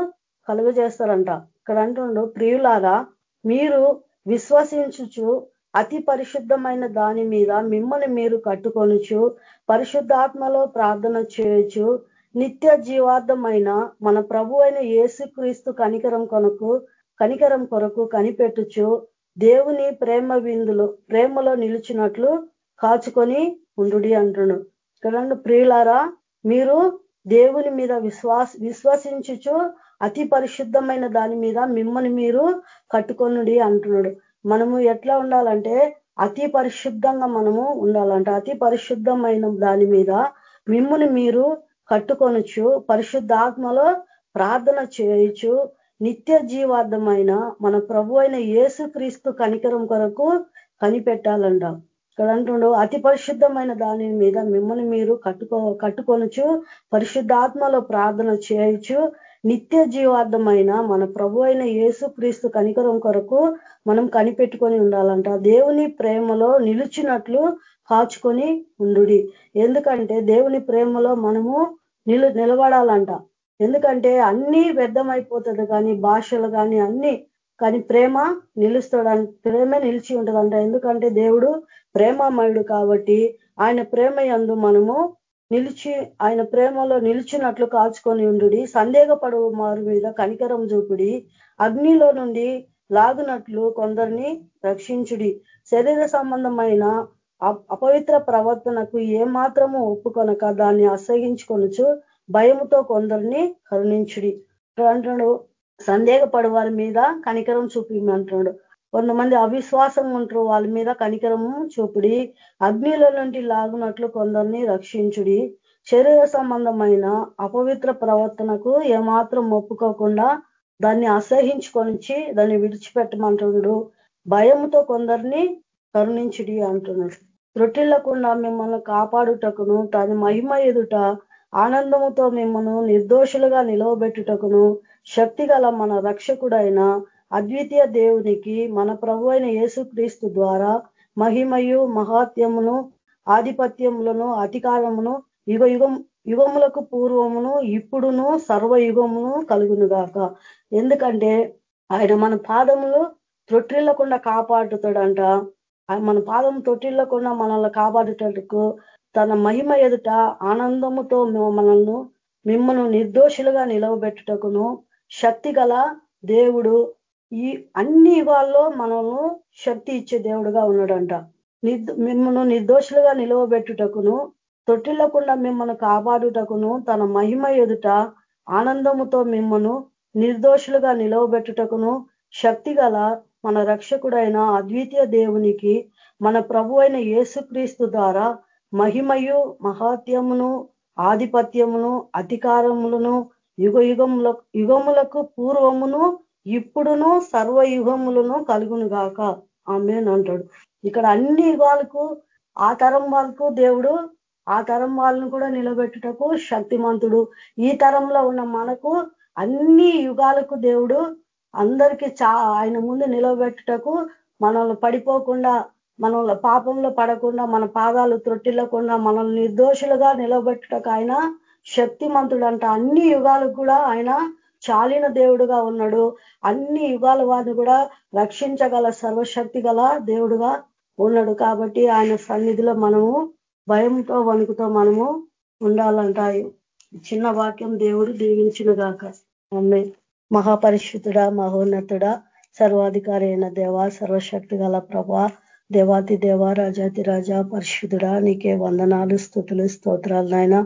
కలుగజేస్తారంట. ఇక్కడ అంటుండు ప్రియులారా మీరు విశ్వసించుచు అతి పరిశుద్ధమైన దాని మీద మిమ్మల్ని మీరు కట్టుకొనుచు పరిశుద్ధాత్మలో ప్రార్థన చేయొచ్చు నిత్య జీవార్థమైన మన ప్రభు అయిన యేసుక్రీస్తు కనికరం కొనకు కనికరం కొరకు కనిపెట్టుచు దేవుని ప్రేమ విందులు ప్రేమలో నిలిచినట్లు కాచుకొని ఉండు అంటుడు చూడండి ప్రియులారా మీరు దేవుని మీద విశ్వాస విశ్వసించుచు అతి పరిశుద్ధమైన దాని మీద మిమ్మల్ని మీరు కట్టుకొనుడి అంటున్నాడు మనము ఎట్లా ఉండాలంటే అతి పరిశుద్ధంగా మనము ఉండాలంట. అతి పరిశుద్ధమైన దాని మీద మిమ్మల్ని మీరు కట్టుకొనొచ్చు పరిశుద్ధాత్మలో ప్రార్థన చేయొచ్చు నిత్య జీవార్థమైన మన ప్రభు అయిన క్రీస్తు కనికరం కొరకు కనిపెట్టాలంట. ఇక్కడ అంటుండో అతి పరిశుద్ధమైన దాని మీద మిమ్మల్ని మీరు కట్టుకో కట్టుకొనొచ్చు పరిశుద్ధాత్మలో ప్రార్థన చేయొచ్చు నిత్య జీవార్థమైన మన ప్రభు అయిన క్రీస్తు కనికరం కొరకు మనం కనిపెట్టుకొని ఉండాలంట. దేవుని ప్రేమలో నిలిచినట్లు కాచుకొని ఉండు ఎందుకంటే దేవుని ప్రేమలో మనము నిలు నిలబడాలంట. ఎందుకంటే అన్ని వ్యర్థమైపోతుంది కానీ భాషలు కానీ అన్ని కానీ ప్రేమ నిలుస్తాడు ప్రేమే నిలిచి ఉంటుందంట. ఎందుకంటే దేవుడు ప్రేమమయుడు కాబట్టి ఆయన ప్రేమ యందు మనము నిలిచి ఆయన ప్రేమలో నిలిచినట్లు కాచుకొని ఉండు సందేహపడు వారి మీద కనికరం చూపుడి. అగ్నిలో నుండి లాగునట్లు కొందరిని రక్షించుడి. శరీర సంబంధమైన అపవిత్ర ప్రవర్తనకు ఏమాత్రము ఒప్పుకొనక దాన్ని అసహించుకొనొచ్చు భయముతో కొందరిని కరుణించుడి. అంటున్నాడు సందేహపడు వారి మీద కనికరం చూపిమంటున్నాడు కొంతమంది అవిశ్వాసం ఉంటారు వాళ్ళ మీద కనికరము చూపుడి అగ్నిల నుండి లాగునట్లు కొందరిని రక్షించుడి. శరీర సంబంధమైన అపవిత్ర ప్రవర్తనకు ఏమాత్రం ఒప్పుకోకుండా దాన్ని అసహించుకొనిచ్చి దాన్ని విడిచిపెట్టమంటున్నాడు భయంతో కొందరిని కరుణించుడి అంటున్నాడు. త్రొట్టిల్లకుండా మిమ్మల్ని కాపాడుటకును తన మహిమ ఎదుట ఆనందముతో మిమ్మల్ని నిర్దోషులుగా నిలవబెట్టుటకును శక్తి మన రక్షకుడైన అద్వితీయ దేవునికి మన ప్రభు అయిన యేసుక్రీస్తు ద్వారా మహిమయు మహాత్యమును ఆధిపత్యములను అధికారమును యుగ యుగం యుగములకు పూర్వమును ఇప్పుడును సర్వయుగమును కలుగునుగాక. ఎందుకంటే ఆయన మన పాదములు త్రొట్టిల్లకుండా కాపాడుతాడంట. మన పాదం తొట్టిల్లకుండా మనల్ని కాపాడుటకు తన మహిమ ఎదుట ఆనందముతో మనల్ని మిమ్మల్ని నిర్దోషులుగా నిలవబెట్టుటకును శక్తి దేవుడు. ఈ అన్ని వాళ్ళు మనల్ని శక్తి ఇచ్చే దేవుడుగా ఉన్నాడంట. మిమ్మల్ని నిర్దోషులుగా నిలవబెట్టుటకును తొట్టిల్లకుండా మిమ్మల్ని కాపాడుటకును తన మహిమ ఎదుట ఆనందముతో మిమ్మను నిర్దోషులుగా నిలవబెట్టుటకును శక్తి మన రక్షకుడైన అద్వితీయ దేవునికి మన ప్రభు అయిన యేసుక్రీస్తు ద్వారా మహిమయు మహాత్యమును ఆధిపత్యమును అధికారములను యుగ యుగముల యుగములకు పూర్వమును ఇప్పుడును సర్వయుగములను కలుగును గాక ఆమెన్ అంటాడు. ఇక్కడ అన్ని యుగాలకు ఆ తరం వాళ్ళకు దేవుడు ఆ తరం వాళ్ళను కూడా నిలబెట్టుటకు శక్తిమంతుడు. ఈ తరంలో ఉన్న మనకు అన్ని యుగాలకు దేవుడు అందరికీ చా ఆయన ముందు నిలబెట్టుటకు మనల్ని పడిపోకుండా మనల్ని పాపంలో పడకుండా మన పాదాలు త్రొట్టిల్లకుండా మనల్ని నిర్దోషులుగా నిలబెట్టుటకు ఆయన శక్తిమంతుడంట. అన్ని యుగాలకు కూడా ఆయన చాలిన దేవుడుగా ఉన్నాడు. అన్ని యుగాల వారిని కూడా రక్షించగల సర్వశక్తి గల దేవుడుగా ఉన్నాడు. కాబట్టి ఆయన సన్నిధిలో మనము భయంతో వణుకుతో మనము ఉండాలంట. చిన్న వాక్యం దేవుడు దీవించిన గాక అమ్మే మహాపరిశుద్ధుడా మహోన్నతుడా సర్వాధికారి అయిన దేవ సర్వశక్తి గల ప్రభా దేవాతి దేవ రాజాతి రాజా పరిశుద్ధుడా నీకే వందనాలు స్థుతులు స్తోత్రాలు నాయన.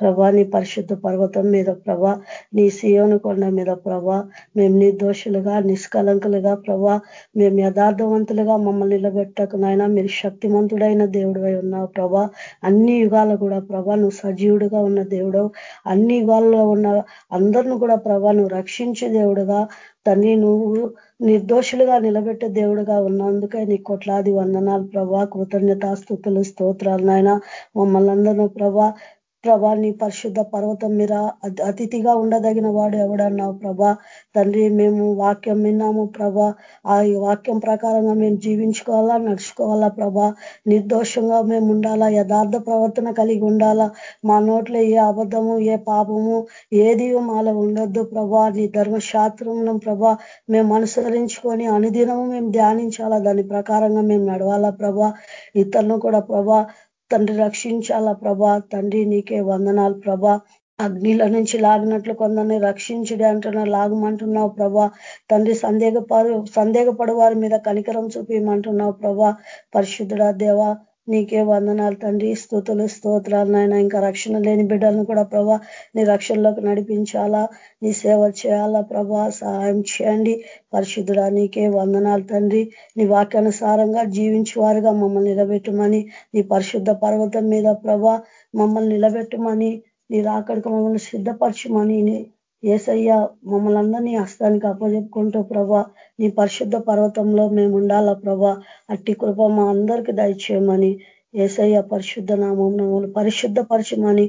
ప్రభా నీ పరిశుద్ధ పర్వతం మీద ప్రభా నీ సియోను కొండ మీద ప్రభా మేము నిర్దోషులుగా నిష్కలంకులుగా ప్రభా మేము యథార్థవంతులుగా మమ్మల్ని నిలబెట్టకు నాయన మీరు శక్తిమంతుడైన దేవుడు ఉన్నావు ప్రభా. అన్ని యుగాలు కూడా ప్రభా నువ్వు సజీవుడుగా ఉన్న దేవుడు అన్ని యుగాల్లో ఉన్న అందరిని కూడా ప్రభా నువ్వు రక్షించే దేవుడుగా తండ్రి నువ్వు నిర్దోషులుగా నిలబెట్టే దేవుడుగా ఉన్నందుకే నీ కొట్లాది వందనాలు ప్రభా కృతజ్ఞతాస్థుతులు స్తోత్రాలు నాయన. మమ్మల్ని అందరూ ప్రభా ప్రభా నీ పరిశుద్ధ పర్వతం మీద అతిథిగా ఉండదగిన వాడు ఎవడన్నావు ప్రభా? తండ్రి మేము వాక్యం విన్నాము ప్రభా. ఆ వాక్యం ప్రకారంగా మేము జీవించుకోవాలా నడుచుకోవాలా ప్రభా? నిర్దోషంగా మేము ఉండాలా యథార్థ ప్రవర్తన కలిగి ఉండాలా? మా నోట్లో ఏ అబద్ధము ఏ పాపము ఏది మాలో ఉండొద్దు ప్రభా. నీ ధర్మశాస్త్రం ప్రభా మేము అనుసరించుకొని అనుదినము మేము ధ్యానించాలా? దాని ప్రకారంగా మేము నడవాలా ప్రభా? ఇతరులను కూడా ప్రభా తండ్రి రక్షించాలా ప్రభా? తండ్రి నీకే వందనాలు ప్రభా. అగ్నిల నుంచి లాగినట్లు కొందరిని రక్షించుడి అంటున్నా లాగమంటున్నావు ప్రభా. తండ్రి సందేహపడు సందేహపడు వారి మీద కనికరం చూపించమంటున్నావు ప్రభా. పరిశుద్ధుడా దేవా నీకే వందనాలు తండ్రి. స్థుతులు స్తోత్రాలు నాయన. ఇంకా రక్షణ లేని బిడ్డలను కూడా ప్రభా నీ రక్షణలోకి నడిపించాలా? నీ సేవ చేయాలా ప్రభా? సహాయం చేయండి. పరిశుద్ధుడా నీకే వందనాలు తండ్రి. నీ వాక్యానుసారంగా జీవించేవారుగా మమ్మల్ని నిలబెట్టమని నీ పరిశుద్ధ పర్వతం మీద ప్రభా మమ్మల్ని నిలబెట్టమని నీ రాకడికి మమ్మల్ని సిద్ధపరచమని ఏసయ్య మమ్మల్ని అందరినీ హస్తానికి అప్పచెప్పుకుంటూ ప్రభా నీ పరిశుద్ధ పర్వతంలో మేము ఉండాలా ప్రభా? అట్టి కృప మా అందరికీ దయచేయమని ఏసయ్య పరిశుద్ధ నామం పరిశుద్ధపరచమని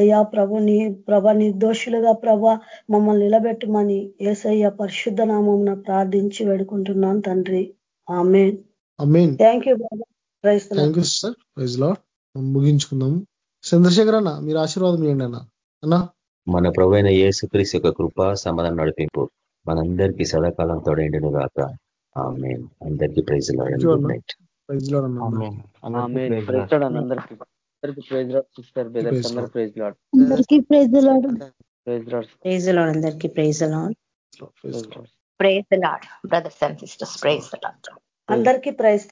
అయ్యా ప్రభు నీ ప్రభ నిర్దోషులుగా ప్రభ మమ్మల్ని నిలబెట్టమని ఏసయ్య పరిశుద్ధ నామం ప్రార్థించి వేడుకుంటున్నాను తండ్రి. ఆమె thank you thank you sir. Praise ముగించుకుందాము Chandrashekar అన్న మీరు ఆశీర్వాదం ఇవ్వండి అన్న. అన్నా? మన ప్రవైన యేసుక్రీస్ యొక్క కృప సమాధానం నడిపింపు మనందరికీ సదాకాలం తోడైండును గాక ఆమె అందరికీ ప్రైజ్ అందరికీ praise praise brothers and sisters praise అందరికీ ప్రైజ్